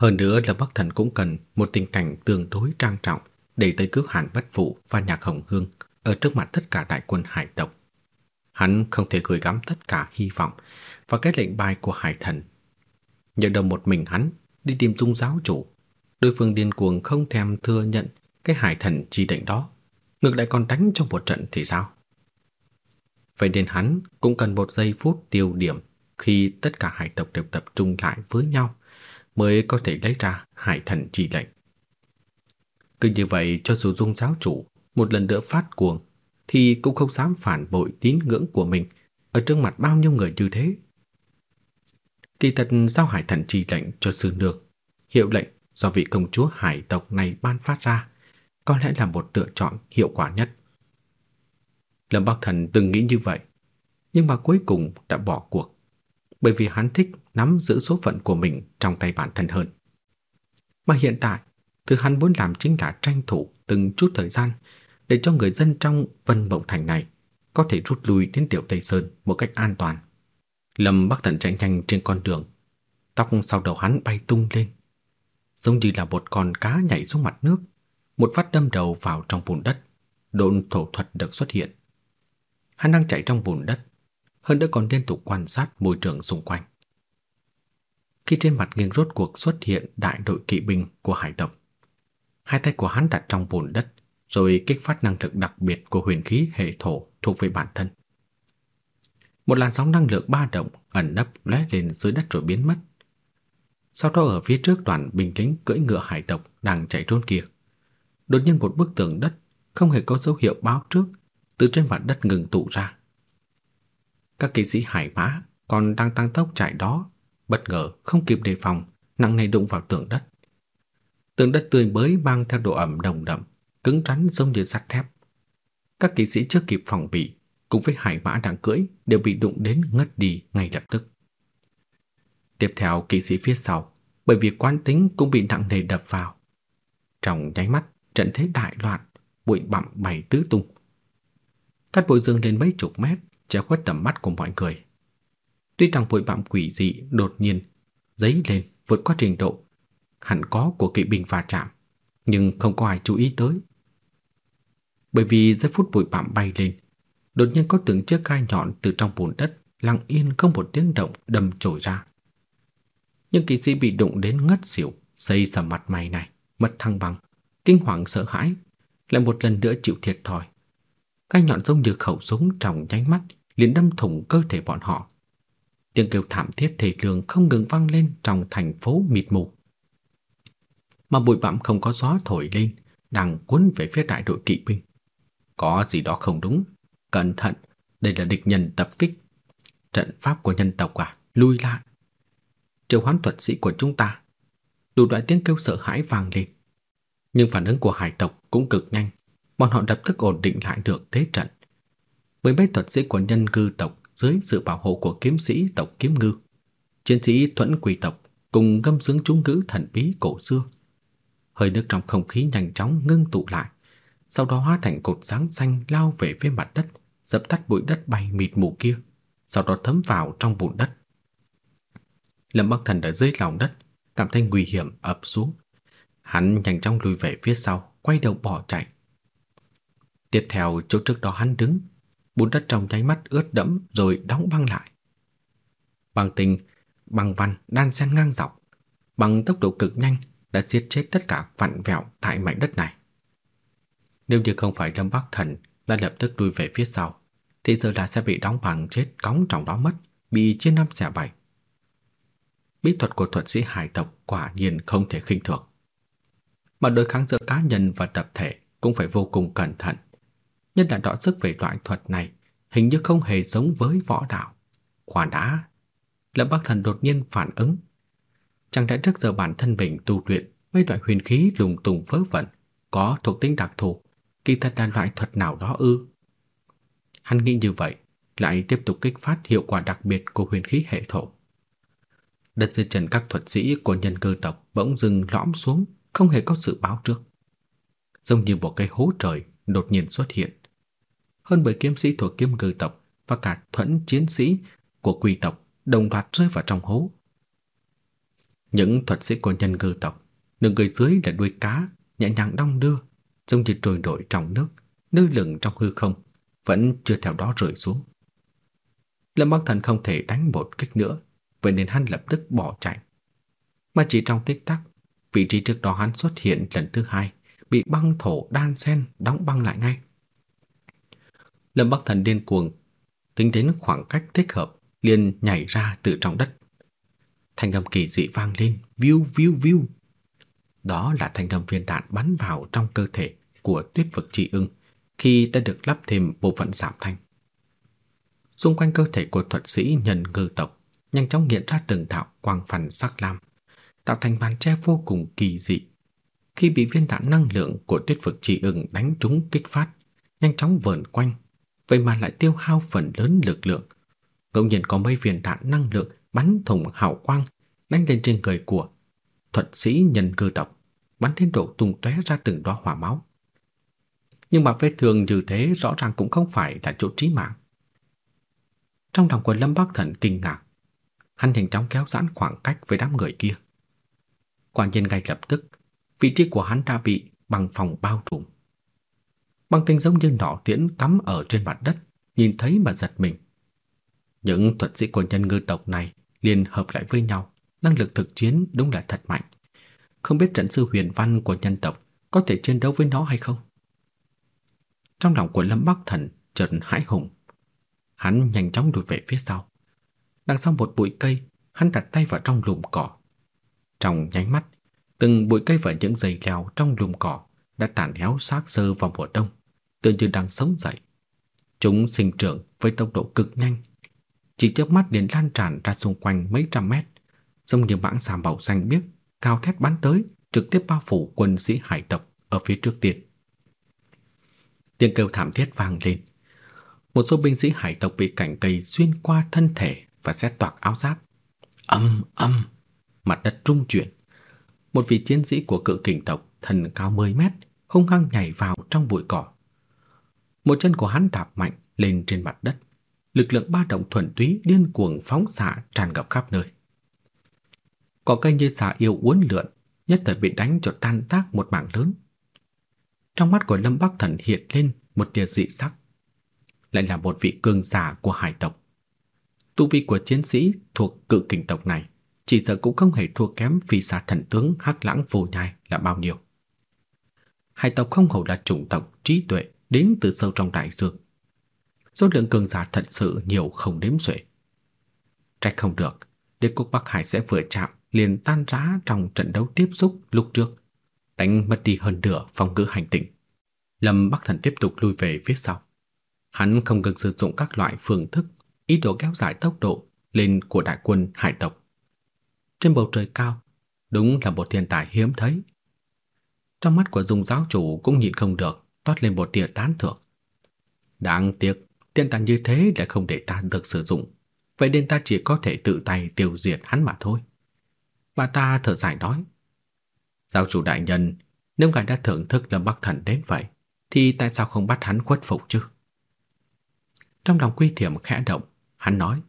Hơn nữa là Bắc Thần cũng cần một tình cảnh tương đối trang trọng để tới cứu Hàn Bất Phụ và Nhạc Hồng Hương ở trước mặt tất cả đại quân hải tộc. Hắn không thể gửi gắm tất cả hy vọng vào cái lệnh bài của hải thần. Nhờ đầu một mình hắn đi tìm dung giáo chủ, đối phương điên cuồng không thèm thừa nhận cái hải thần chỉ định đó, ngược lại còn đánh trong một trận thì sao? Vậy nên hắn cũng cần một giây phút tiêu điểm khi tất cả hải tộc đều tập trung lại với nhau mới có thể lấy ra hải thần chỉ lệnh. Cứ như vậy cho dù dung giáo chủ một lần nữa phát cuồng thì cũng không dám phản bội tín ngưỡng của mình ở trước mặt bao nhiêu người như thế. Kỳ thật giao hải thần chỉ lệnh cho sư nương, hiệu lệnh do vị công chúa hải tộc này ban phát ra, có lẽ là một lựa chọn hiệu quả nhất. Lâm Bắc Thần từng nghĩ như vậy, nhưng mà cuối cùng đã bỏ cuộc, bởi vì hắn thích nắm giữ số phận của mình trong tay bản thân hơn. Mà hiện tại, thứ hắn muốn làm chính là tranh thủ từng chút thời gian để cho người dân trong Vân Mộng Thành này có thể rút lui đến Tiểu Tây Sơn một cách an toàn. Lâm Bắc Thần chạy nhanh trên con đường, tóc sau đầu hắn bay tung lên, giống như là một con cá nhảy xuống mặt nước, một phát đâm đầu vào trong bùn đất, độn thổ thuật được xuất hiện. Hắn đang chạy trong bùn đất, hơn nữa còn liên tục quan sát môi trường xung quanh. Khi trên mặt nghiêng rốt cuộc xuất hiện đại đội kỵ binh của hải tộc, hai tay của hắn đặt trong bùn đất, rồi kích phát năng lực đặc biệt của huyền khí hệ thổ thuộc về bản thân. Một làn sóng năng lượng ba động ẩn nấp lóe lên dưới đất rồi biến mất. Sau đó ở phía trước đoàn binh lính cưỡi ngựa hải tộc đang chạy trốn kia, đột nhiên một bức tường đất không hề có dấu hiệu báo trước từ trên mặt đất ngừng tụ ra. Các kỵ sĩ hải mã còn đang tăng tốc chạy đó, bất ngờ không kịp đề phòng, nặng nề đụng vào tường đất. Tường đất tươi mới mang theo độ ẩm đồng đậm, cứng rắn giống như sắt thép. Các kỵ sĩ chưa kịp phòng bị, cùng với hải mã đang cưỡi đều bị đụng đến ngất đi ngay lập tức. Tiếp theo kỵ sĩ phía sau, bởi vì quán tính cũng bị nặng nề đập vào. Trong nháy mắt, trận thế đại loạn, bụi bặm bay tứ tung. Cát bụi dương lên mấy chục mét, che khuất tầm mắt của mọi người. Tuy rằng bụi bặm quỷ dị đột nhiên dấy lên vượt qua trình độ hẳn có của kỵ binh va chạm, nhưng không có ai chú ý tới. Bởi vì giây phút bụi bặm bay lên, đột nhiên có từng chiếc gai nhọn từ trong bùn đất lặng yên không một tiếng động đâm chổi ra. những kỵ sĩ bị đụng đến ngất xỉu, xây sầm mặt mày này, mất thăng bằng, kinh hoàng sợ hãi, lại một lần nữa chịu thiệt thòi. Gai nhọn giống như khẩu súng trong nháy mắt liền đâm thủng cơ thể bọn họ. Tiếng kêu thảm thiết thể lương không ngừng vang lên trong thành phố mịt mù. Mà bụi bặm không có gió thổi lên, đang cuốn về phía đại đội kỵ binh. Có gì đó không đúng, Cẩn thận, đây là địch nhân tập kích. Trận pháp của nhân tộc à, lui lại. triệu hoán thuật sĩ của chúng ta. Đủ loại tiếng kêu sợ hãi vang lên. Nhưng phản ứng của hải tộc cũng cực nhanh, bọn họ đập tức ổn định lại được thế trận. Mười mấy thuật sĩ của nhân cư tộc dưới sự bảo hộ của kiếm sĩ tộc kiếm ngư, chiến sĩ thuẫn quỷ tộc cùng ngâm sướng chú ngữ thần bí cổ xưa. Hơi nước trong không khí nhanh chóng ngưng tụ lại, sau đó hóa thành cột sáng xanh lao về phía mặt đất, dập tắt bụi đất bay mịt mù kia, sau đó thấm vào trong bùn đất. Lâm Bắc Thần ở dưới lòng đất, cảm thấy nguy hiểm ập xuống. Hắn nhanh chóng lùi về phía sau, quay đầu bỏ chạy. Tiếp theo chỗ trước đó hắn đứng, bùn đất trong nháy mắt ướt đẫm rồi đóng băng lại. Băng tinh, băng văn đan xen ngang dọc, bằng tốc độ cực nhanh đã giết chết tất cả vặn vẹo tại mảnh đất này. Nếu như không phải Lâm Bắc Thần đã lập tức lui về phía sau, thì giờ đã sẽ bị đóng bằng chết cóng trong đó mất, bị chia năm xẻ bảy. Bí thuật của thuật sĩ hải tộc quả nhiên không thể khinh thường. Mà đối kháng giữa cá nhân và tập thể cũng phải vô cùng cẩn thận. Nhất là đọ sức về loại thuật này hình như không hề giống với võ đạo. Khoan đã, Lâm Bắc Thần đột nhiên phản ứng. Chẳng lẽ trước giờ bản thân mình tu luyện mấy loại huyền khí lùng tùng vớ vẩn có thuộc tính đặc thù, kỳ thật là loại thuật nào đó ư? Hắn nghĩ như vậy, lại tiếp tục kích phát hiệu quả đặc biệt của huyền khí hệ thổ. Đất dưới chân các thuật sĩ của nhân cơ tộc bỗng dừng lõm xuống, không hề có sự báo trước. Giống như một cái hố trời đột nhiên xuất hiện. Hơn bởi kiếm sĩ thuộc kiếm cơ tộc và cả thuẫn chiến sĩ của quỷ tộc đồng loạt rơi vào trong hố. Những thuật sĩ của nhân cơ tộc, nửa người dưới là đuôi cá, nhẹ nhàng đong đưa, giống như trôi nổi trong nước, nơi lửng trong hư không, vẫn chưa theo đó rơi xuống. Lâm Bắc Thần không thể đánh một kích nữa, vậy nên hắn lập tức bỏ chạy. Mà chỉ trong tích tắc, vị trí trước đó hắn xuất hiện lần thứ hai, bị băng thổ đan sen đóng băng lại ngay. Lâm Bắc Thần điên cuồng, tính đến khoảng cách thích hợp, liền nhảy ra từ trong đất. Thanh âm kỳ dị vang lên, viu viu viu. Đó là thanh âm viên đạn bắn vào trong cơ thể của tuyết vực trì ưng khi đã được lắp thêm bộ phận giảm thanh. Xung quanh cơ thể của thuật sĩ nhân ngư tộc nhanh chóng hiện ra từng đạo quang phản sắc lam, tạo thành màn che vô cùng kỳ dị. Khi bị viên đạn năng lượng của tuyết vực trì ưng đánh trúng kích phát, nhanh chóng vờn quanh, vậy mà lại tiêu hao phần lớn lực lượng. Ngẫu nhiên có mấy viên đạn năng lượng bắn thủng hào quang đánh lên trên người của thuật sĩ nhân cư tộc, bắn đến độ tung tóe ra từng đóa hỏa máu. Nhưng mà vết thương như thế rõ ràng cũng không phải là chỗ trí mạng. Trong lòng của Lâm Bắc Thần kinh ngạc, hắn nhanh chóng kéo giãn khoảng cách với đám người kia. Quả nhiên ngay lập tức, vị trí của hắn đã bị bằng phòng bao trùm. Băng tinh giống như nỏ tiễn cắm ở trên mặt đất, nhìn thấy mà giật mình. Những thuật sĩ của nhân ngư tộc này liên hợp lại với nhau, năng lực thực chiến đúng là thật mạnh. Không biết trận sư huyền văn của nhân tộc có thể chiến đấu với nó hay không? Trong lòng của Lâm Bắc Thần chợt hãi hùng. Hắn nhanh chóng lùi về phía sau. Đằng sau một bụi cây, hắn đặt tay vào trong lùm cỏ. Trong nháy mắt, từng bụi cây và những dây leo trong lùm cỏ đã tàn héo xác sơ vào mùa đông, tựa như đang sống dậy. Chúng sinh trưởng với tốc độ cực nhanh, chỉ chớp mắt liền lan tràn ra xung quanh mấy trăm mét, giống như mãng xà màu xanh biếc, cao thét bắn tới, trực tiếp bao phủ quân sĩ hải tộc ở phía trước tiên. Tiếng kêu thảm thiết vang lên. Một số binh sĩ hải tộc bị cảnh cây xuyên qua thân thể và xét toạc áo giáp. Âm âm, mặt đất rung chuyển. Một vị chiến sĩ của cự kình tộc thân cao 10 mét hung hăng nhảy vào trong bụi cỏ. Một chân của hắn đạp mạnh lên trên mặt đất. Lực lượng ba động thuần túy điên cuồng phóng xạ tràn ngập khắp nơi có cây như xà yêu uốn lượn, nhất thời bị đánh cho tan tác một mảng lớn. Trong mắt của Lâm Bắc Thần hiện lên một tia dị sắc. Lại là một vị cường giả của hải tộc. Tu vi của chiến sĩ thuộc cự kình tộc này chỉ sợ cũng không hề thua kém phi xà thần tướng Hắc Lãng Phù Nhai là bao nhiêu. Hải tộc không hổ là chủng tộc trí tuệ đến từ sâu trong đại dương. Số lượng cường giả thật sự nhiều không đếm xuể. Trách không được, đế quốc Bắc Hải sẽ vừa chạm liền tan rã trong trận đấu tiếp xúc lúc trước đánh mất đi hơn nửa phòng ngự hành tinh. Lâm Bắc Thần tiếp tục lui về phía sau. Hắn không ngừng sử dụng các loại phương thức, ý đồ kéo dài tốc độ lên của đại quân hải tộc. trên bầu trời cao, đúng là một thiên tài hiếm thấy. Trong mắt của Dung giáo chủ cũng nhịn không được, toát lên một tia tán thưởng. Đáng tiếc, thiên tài như thế lại không để ta được sử dụng, vậy nên ta chỉ có thể tự tay tiêu diệt hắn mà thôi. Bà ta thở dài nói, giáo chủ đại nhân, nếu ngài đã thưởng thức Lâm Bắc Thần đến vậy, thì tại sao không bắt hắn khuất phục chứ? Trong lòng Quy Thiểm khẽ động, hắn nói: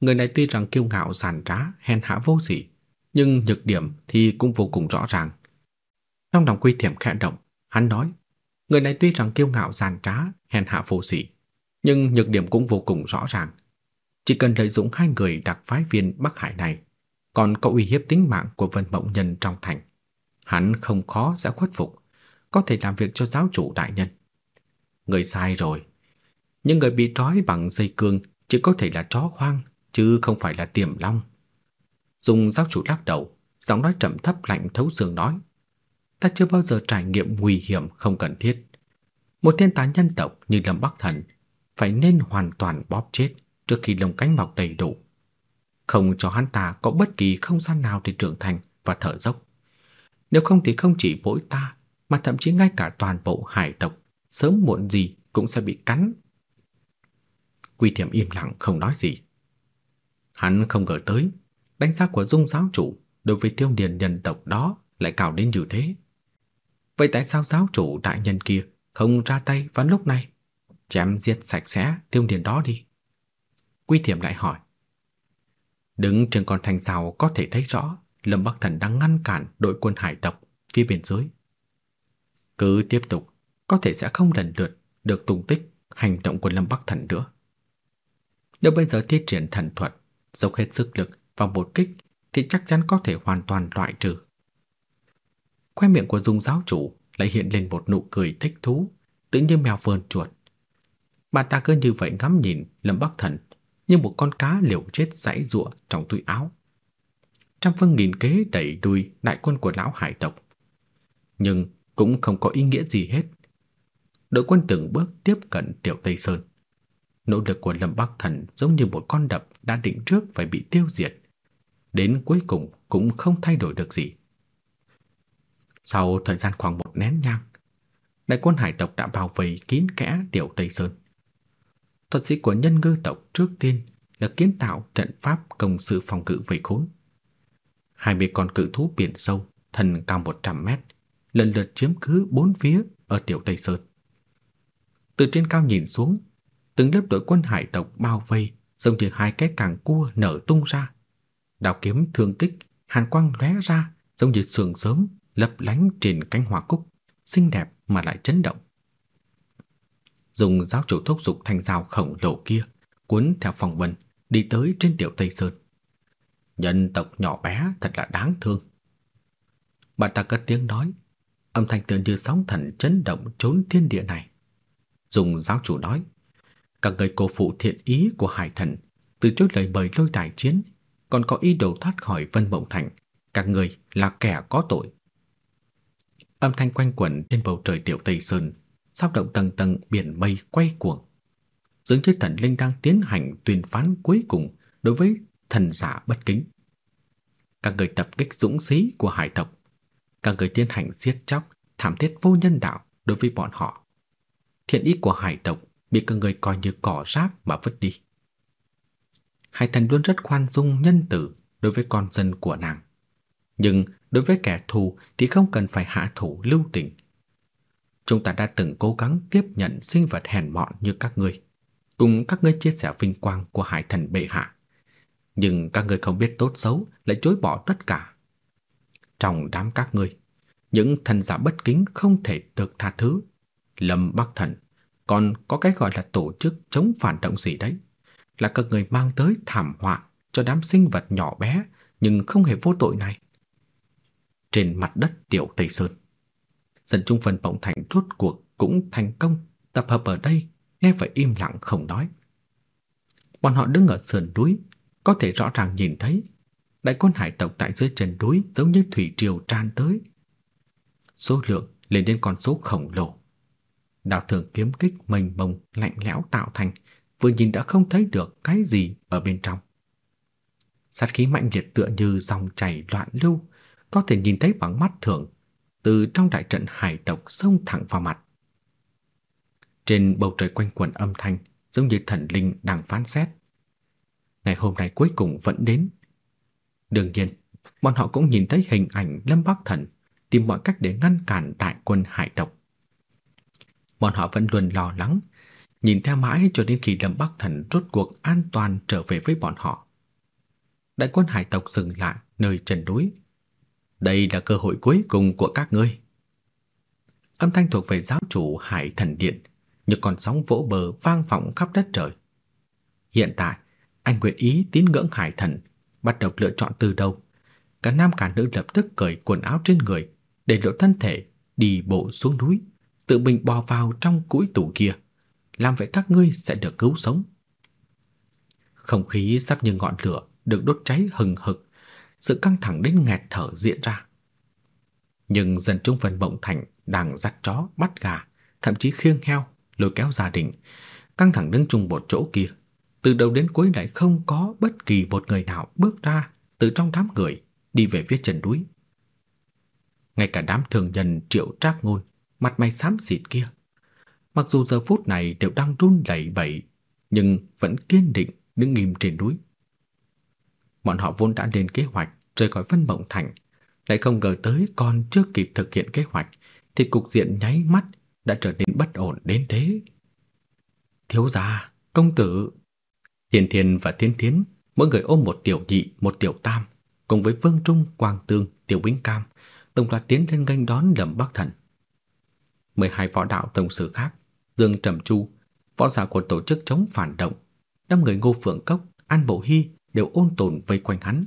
Người này tuy rằng kiêu ngạo giàn trá, hèn hạ vô sỉ, nhưng nhược điểm thì cũng vô cùng rõ ràng. Trong lòng Quy Thiểm khẽ động, hắn nói: Người này tuy rằng kiêu ngạo giàn trá, hèn hạ vô sỉ, nhưng nhược điểm cũng vô cùng rõ ràng. Chỉ cần lợi dụng hai người đặc phái viên Bắc Hải này, còn có uy hiếp tính mạng của Vân Mộng Nhân trong thành, hắn không khó sẽ khuất phục, có thể làm việc cho giáo chủ đại nhân. Người sai rồi. Nhưng người bị trói bằng dây cương chỉ có thể là chó hoang, chứ không phải là tiềm long. Dùng giáo chủ lắc đầu, giọng nói trầm thấp lạnh thấu xương nói: "Ta chưa bao giờ trải nghiệm nguy hiểm không cần thiết. Một thiên tài nhân tộc như Lâm Bắc Thần phải nên hoàn toàn bóp chết trước khi lông cánh mọc đầy đủ, không cho hắn ta có bất kỳ không gian nào để trưởng thành và thở dốc. Nếu không thì không chỉ mỗi ta, mà thậm chí ngay cả toàn bộ hải tộc, sớm muộn gì cũng sẽ bị cắn. Quy Thiểm im lặng không nói gì. Hắn không ngờ tới, đánh giá của Dung giáo chủ đối với tiêu điền nhân tộc đó lại cao đến như thế. Vậy tại sao giáo chủ đại nhân kia không ra tay vào lúc này, chém giết sạch sẽ tiêu điền đó đi? Quy Thiểm lại hỏi. Đứng trên con thành rào có thể thấy rõ Lâm Bắc Thần đang ngăn cản đội quân hải tộc phía bên dưới. Cứ tiếp tục, có thể sẽ không lần lượt được tung tích hành động của Lâm Bắc Thần nữa. Nếu bây giờ thi triển thần thuật, dốc hết sức lực vào một kích thì chắc chắn có thể hoàn toàn loại trừ. Khoe miệng của Dung giáo chủ lại hiện lên một nụ cười thích thú, tự như mèo vờn chuột. Bà ta cứ như vậy ngắm nhìn Lâm Bắc Thần như một con cá liều chết giãy giụa trong túi áo trăm phương nghìn kế đẩy đuôi đại quân của lão hải tộc. Nhưng cũng không có ý nghĩa gì hết. Đội quân từng bước tiếp cận Tiểu Tây Sơn. Nỗ lực của Lâm Bắc Thần giống như một con đập đã định trước phải bị tiêu diệt. Đến cuối cùng cũng không thay đổi được gì. Sau thời gian khoảng một nén nhang, đại quân hải tộc đã bao vây kín kẽ Tiểu Tây Sơn. Thuật sĩ của nhân ngư tộc trước tiên là kiến tạo trận pháp công sự phòng cự vây khốn hai mươi con cự thú biển sâu, thân cao 100 mét, lần lượt chiếm cứ bốn phía ở Tiểu Tây Sơn. Từ trên cao nhìn xuống, từng lớp đội quân hải tộc bao vây giống như hai cái càng cua nở tung ra. Đao kiếm thương kích, hàn quang lóe ra giống như sương sớm lấp lánh trên cánh hoa cúc, xinh đẹp mà lại chấn động. Dùng giáo chủ thúc dục thanh dao khổng lồ kia, cuốn theo phòng vân đi tới trên tiểu Tây Sơn. Nhân tộc nhỏ bé thật là đáng thương. Bà ta cất tiếng nói, âm thanh tựa như sóng thần chấn động trốn thiên địa này. Dùng giáo chủ nói, các người cô phụ thiện ý của hải thần, từ chối lời mời lôi đại chiến, còn có ý đồ thoát khỏi Vân Mộng Thành, các người là kẻ có tội. Âm thanh quanh quẩn trên bầu trời tiểu Tây Sơn, sao động tầng tầng biển mây quay cuồng. Dường như thần linh đang tiến hành tuyên phán cuối cùng đối với thần giả bất kính. Các người tập kích dũng sĩ của hải tộc, các người tiến hành giết chóc, thảm thiết vô nhân đạo đối với bọn họ. Thiện ý của hải tộc bị các người coi như cỏ rác mà vứt đi. Hải thần luôn rất khoan dung nhân tử đối với con dân của nàng. Nhưng đối với kẻ thù thì không cần phải hạ thủ lưu tình. Chúng ta đã từng cố gắng tiếp nhận sinh vật hèn mọn như các ngươi, cùng các ngươi chia sẻ vinh quang của hải thần bệ hạ nhưng các ngươi không biết tốt xấu lại chối bỏ tất cả. Trong đám các ngươi, những thần giả bất kính không thể được tha thứ. Lâm Bắc Thần, còn có cái gọi là tổ chức chống phản động gì đấy, là các người mang tới thảm họa cho đám sinh vật nhỏ bé nhưng không hề vô tội này. Trên mặt đất tiểu Tây Sơn, dân trung phần bỗng thành rốt cuộc cũng thành công tập hợp ở đây, nghe phải im lặng không nói. Bọn họ đứng ở sườn núi, có thể rõ ràng nhìn thấy đại quân hải tộc tại dưới chân núi giống như thủy triều tràn tới. Số lượng lên đến con số khổng lồ. Đạo thường kiếm kích mênh mông lạnh lẽo tạo thành, vừa nhìn đã không thấy được cái gì ở bên trong. sát khí mạnh liệt tựa như dòng chảy loạn lưu, có thể nhìn thấy bằng mắt thường, từ trong đại trận hải tộc xông thẳng vào mặt. Trên bầu trời quanh quẩn âm thanh, giống như thần linh đang phán xét. Ngày hôm nay cuối cùng vẫn đến. Đương nhiên, bọn họ cũng nhìn thấy hình ảnh Lâm Bắc Thần tìm mọi cách để ngăn cản đại quân hải tộc. Bọn họ vẫn luôn lo lắng, nhìn theo mãi cho đến khi Lâm Bắc Thần rốt cuộc an toàn trở về với bọn họ. Đại quân hải tộc dừng lại nơi chân núi. Đây là cơ hội cuối cùng của các ngươi. Âm thanh thuộc về giáo chủ Hải Thần Điện, như con sóng vỗ bờ vang vọng khắp đất trời. Hiện tại, anh nguyện ý tín ngưỡng Hải Thần, bắt đầu lựa chọn từ đâu. Cả nam cả nữ lập tức cởi quần áo trên người, để lộ thân thể, đi bộ xuống núi, tự mình bò vào trong cũi tủ kia. Làm vậy các ngươi sẽ được cứu sống. Không khí sắp như ngọn lửa được đốt cháy hừng hực, sự căng thẳng đến nghẹt thở diễn ra. Nhưng dân chúng phần Mộng Thành đang dắt chó, bắt gà, thậm chí khiêng heo, lôi kéo gia đình, căng thẳng đứng chung một chỗ kia. Từ đầu đến cuối lại không có bất kỳ một người nào bước ra từ trong đám người đi về phía chân núi. Ngay cả đám thường nhân triệu trác ngôn, mặt mày xám xịt kia. Mặc dù giờ phút này đều đang run lẩy bẩy, nhưng vẫn kiên định đứng nghiêm trên núi. Bọn họ vốn đã lên kế hoạch rời khỏi Vân Mộng Thành, lại không ngờ tới còn chưa kịp thực hiện kế hoạch thì cục diện nháy mắt đã trở nên bất ổn đến thế. Thiếu gia, công tử, Hiền Thiên và Thiên Thiến mỗi người ôm một tiểu nhị, một tiểu tam, cùng với Vương Trung, Quang Tương, Tiểu Bính Cam, đồng loạt tiến lên nghênh đón Lâm Bắc Thần. 12 võ đạo tổng sử khác, Dương Trầm Chu, võ giả của tổ chức chống phản động, năm người Ngô Phượng Cốc, An Bộ Hy đều ôn tồn vây quanh hắn.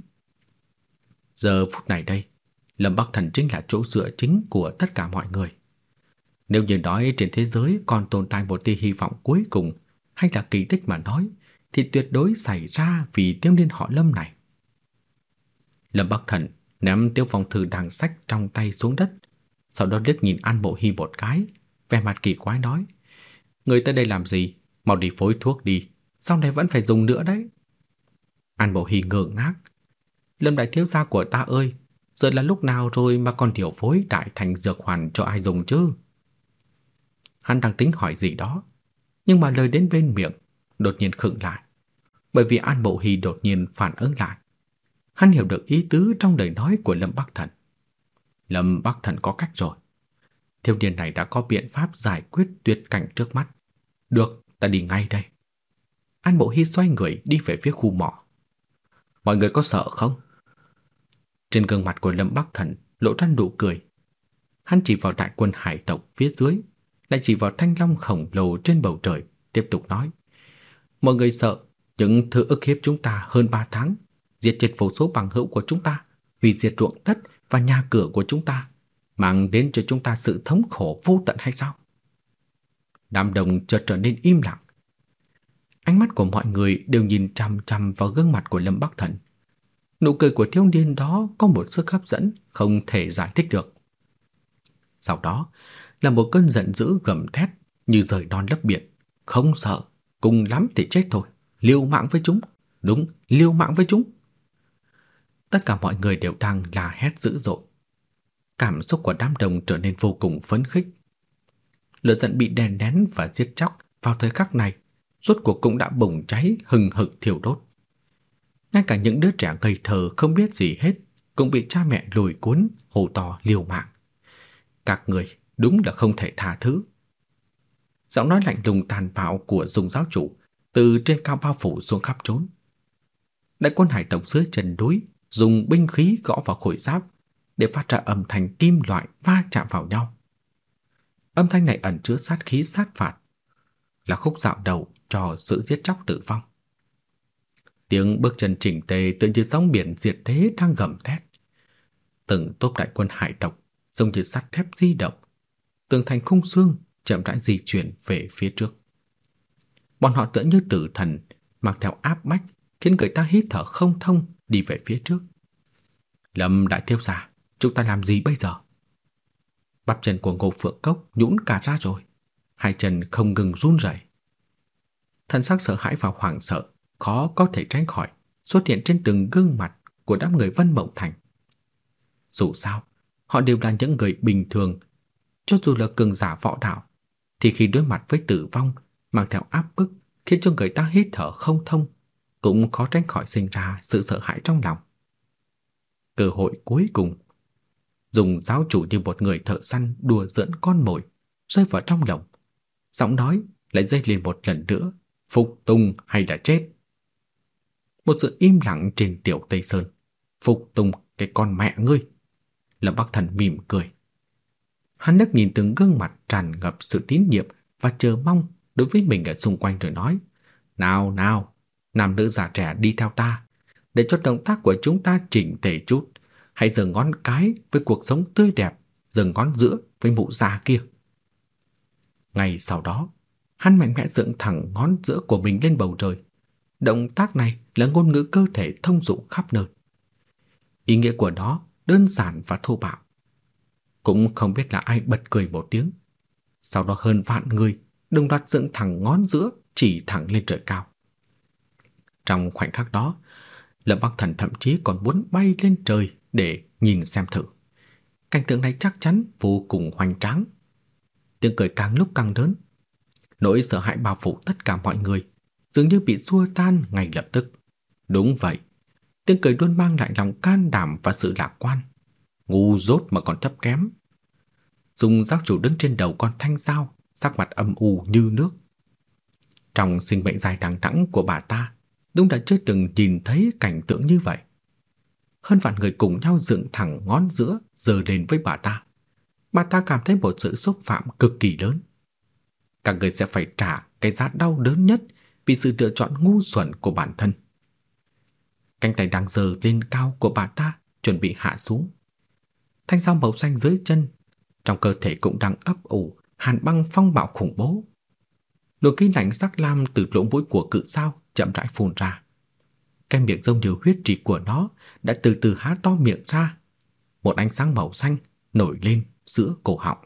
Giờ phút này đây, Lâm Bắc Thần chính là chỗ dựa chính của tất cả mọi người. Nếu như nói trên thế giới còn tồn tại một tia hy vọng cuối cùng hay là kỳ tích mà nói, thì tuyệt đối xảy ra vì tiêu niên họ Lâm này. Lâm Bắc Thần ném tiêu phong thư đằng sách trong tay xuống đất, sau đó liếc nhìn An Bộ Hy một cái, vẻ mặt kỳ quái nói: "Người tới đây làm gì? Mau đi phối thuốc đi, sau này vẫn phải dùng nữa đấy." An Bộ Hy ngơ ngác. "Lâm đại thiếu gia của ta ơi, giờ là lúc nào rồi mà còn điều phối đại thành dược hoàn cho ai dùng chứ?" Hắn đang tính hỏi gì đó, nhưng mà lời đến bên miệng đột nhiên khựng lại, bởi vì An Bộ Hy đột nhiên phản ứng lại. Hắn hiểu được ý tứ trong lời nói của Lâm Bắc Thần. Lâm Bắc Thần có cách rồi. Thiếu niên này đã có biện pháp giải quyết tuyệt cảnh trước mắt. Được, ta đi ngay đây. An Bộ Hy xoay người đi về phía khu mỏ. Mọi người có sợ không? Trên gương mặt của Lâm Bắc Thần lộ ra nụ cười. Hắn chỉ vào đại quân hải tộc phía dưới, lại chỉ vào thanh long khổng lồ trên bầu trời, tiếp tục nói. Mọi người sợ, những thứ ức hiếp chúng ta hơn 3 tháng, diệt chết vô số bằng hữu của chúng ta, hủy diệt ruộng đất và nhà cửa của chúng ta, mang đến cho chúng ta sự thống khổ vô tận hay sao? Đám đông chợt trở nên im lặng. Ánh mắt của mọi người đều nhìn chằm chằm vào gương mặt của Lâm Bắc Thần. Nụ cười của thiếu niên đó có một sức hấp dẫn không thể giải thích được. Sau đó là một cơn giận dữ gầm thét như rời non lấp biển, không sợ, cùng lắm thì chết thôi, liều mạng với chúng, đúng, liều mạng với chúng. Tất cả mọi người đều đang la hét dữ dội. Cảm xúc của đám đông trở nên vô cùng phấn khích. Lửa giận bị đè nén và giết chóc vào thời khắc này, rốt cuộc cũng đã bùng cháy hừng hực thiêu đốt. Ngay cả những đứa trẻ ngây thơ không biết gì hết cũng bị cha mẹ lùi cuốn hô to liều mạng. Các người đúng là không thể tha thứ. Giọng nói lạnh lùng tàn bạo của Dung giáo chủ từ trên cao bao phủ xuống khắp trốn. Đại quân hải tộc dưới chân núi dùng binh khí gõ vào khối giáp để phát ra âm thanh kim loại va chạm vào nhau. Âm thanh này ẩn chứa sát khí sát phạt, là khúc dạo đầu cho sự giết chóc tử vong. Tiếng bước chân chỉnh tề tự như sóng biển diệt thế đang gầm thét. Từng tốp đại quân hải tộc giống như sắt thép di động, tường thành khung xương chậm rãi di chuyển về phía trước. Bọn họ tựa như tử thần, mang theo áp bách, khiến người ta hít thở không thông đi về phía trước. Lâm đại thiếu gia, chúng ta làm gì bây giờ? Bắp chân của Ngô Phượng Cốc nhũn cả ra rồi, hai chân không ngừng run rẩy thần sắc sợ hãi và hoảng sợ, khó có thể tránh khỏi, xuất hiện trên từng gương mặt của đám người Vân Mộng Thành. Dù sao, họ đều là những người bình thường, cho dù là cường giả võ đạo, thì khi đối mặt với tử vong mang theo áp bức khiến cho người ta hít thở không thông, cũng khó tránh khỏi sinh ra sự sợ hãi trong lòng. Cơ hội cuối cùng, dùng giáo chủ như một người thợ săn đùa giỡn con mồi, rơi vào trong lòng. Giọng nói lại dây lên một lần nữa, phục tùng hay là chết. Một sự im lặng trên tiểu Tây Sơn. Phục tùng cái con mẹ ngươi. Lâm Bắc Thần mỉm cười. Hắn đắc nhìn từng gương mặt tràn ngập sự tín nhiệm và chờ mong đối với mình ở xung quanh rồi nói: "Nào nào, nam nữ già trẻ đi theo ta, để cho động tác của chúng ta chỉnh tề chút, hãy dừng ngón cái với cuộc sống tươi đẹp, dừng ngón giữa với mụ già kia." Ngày sau đó, hắn mạnh mẽ dựng thẳng ngón giữa của mình lên bầu trời. Động tác này là ngôn ngữ cơ thể thông dụng khắp nơi. Ý nghĩa của nó đơn giản và thô bạo. Cũng không biết là ai bật cười một tiếng. Sau đó hơn vạn người đồng loạt dựng thẳng ngón giữa chỉ thẳng lên trời cao. Trong khoảnh khắc đó, Lâm Bắc Thần thậm chí còn muốn bay lên trời để nhìn xem thử. Cảnh tượng này chắc chắn vô cùng hoành tráng. Tiếng cười càng lúc càng lớn. Nỗi sợ hãi bao phủ tất cả mọi người, dường như bị xua tan ngay lập tức. Đúng vậy, tiếng cười luôn mang lại lòng can đảm và sự lạc quan. Ngu dốt mà còn thấp kém. Dùng giáo chủ đứng trên đầu con thanh dao, sắc mặt âm u như nước. Trong sinh mệnh dài đằng đẵng của bà ta, đúng đã chưa từng nhìn thấy cảnh tượng như vậy. Hơn vạn người cùng nhau dựng thẳng ngón giữa giơ lên với bà ta. Bà ta cảm thấy một sự xúc phạm cực kỳ lớn. Các người sẽ phải trả cái giá đau đớn nhất vì sự lựa chọn ngu xuẩn của bản thân. Cánh tay đang giơ lên cao của bà ta chuẩn bị hạ xuống. Thanh sao màu xanh dưới chân, trong cơ thể cũng đang ấp ủ hàn băng phong bạo khủng bố. Luồng khí lạnh sắc lam từ lỗ mũi của cự sao chậm rãi phun ra. Cái miệng rông nhiều huyết trì của nó đã từ từ há to miệng ra. Một ánh sáng màu xanh nổi lên giữa cổ họng.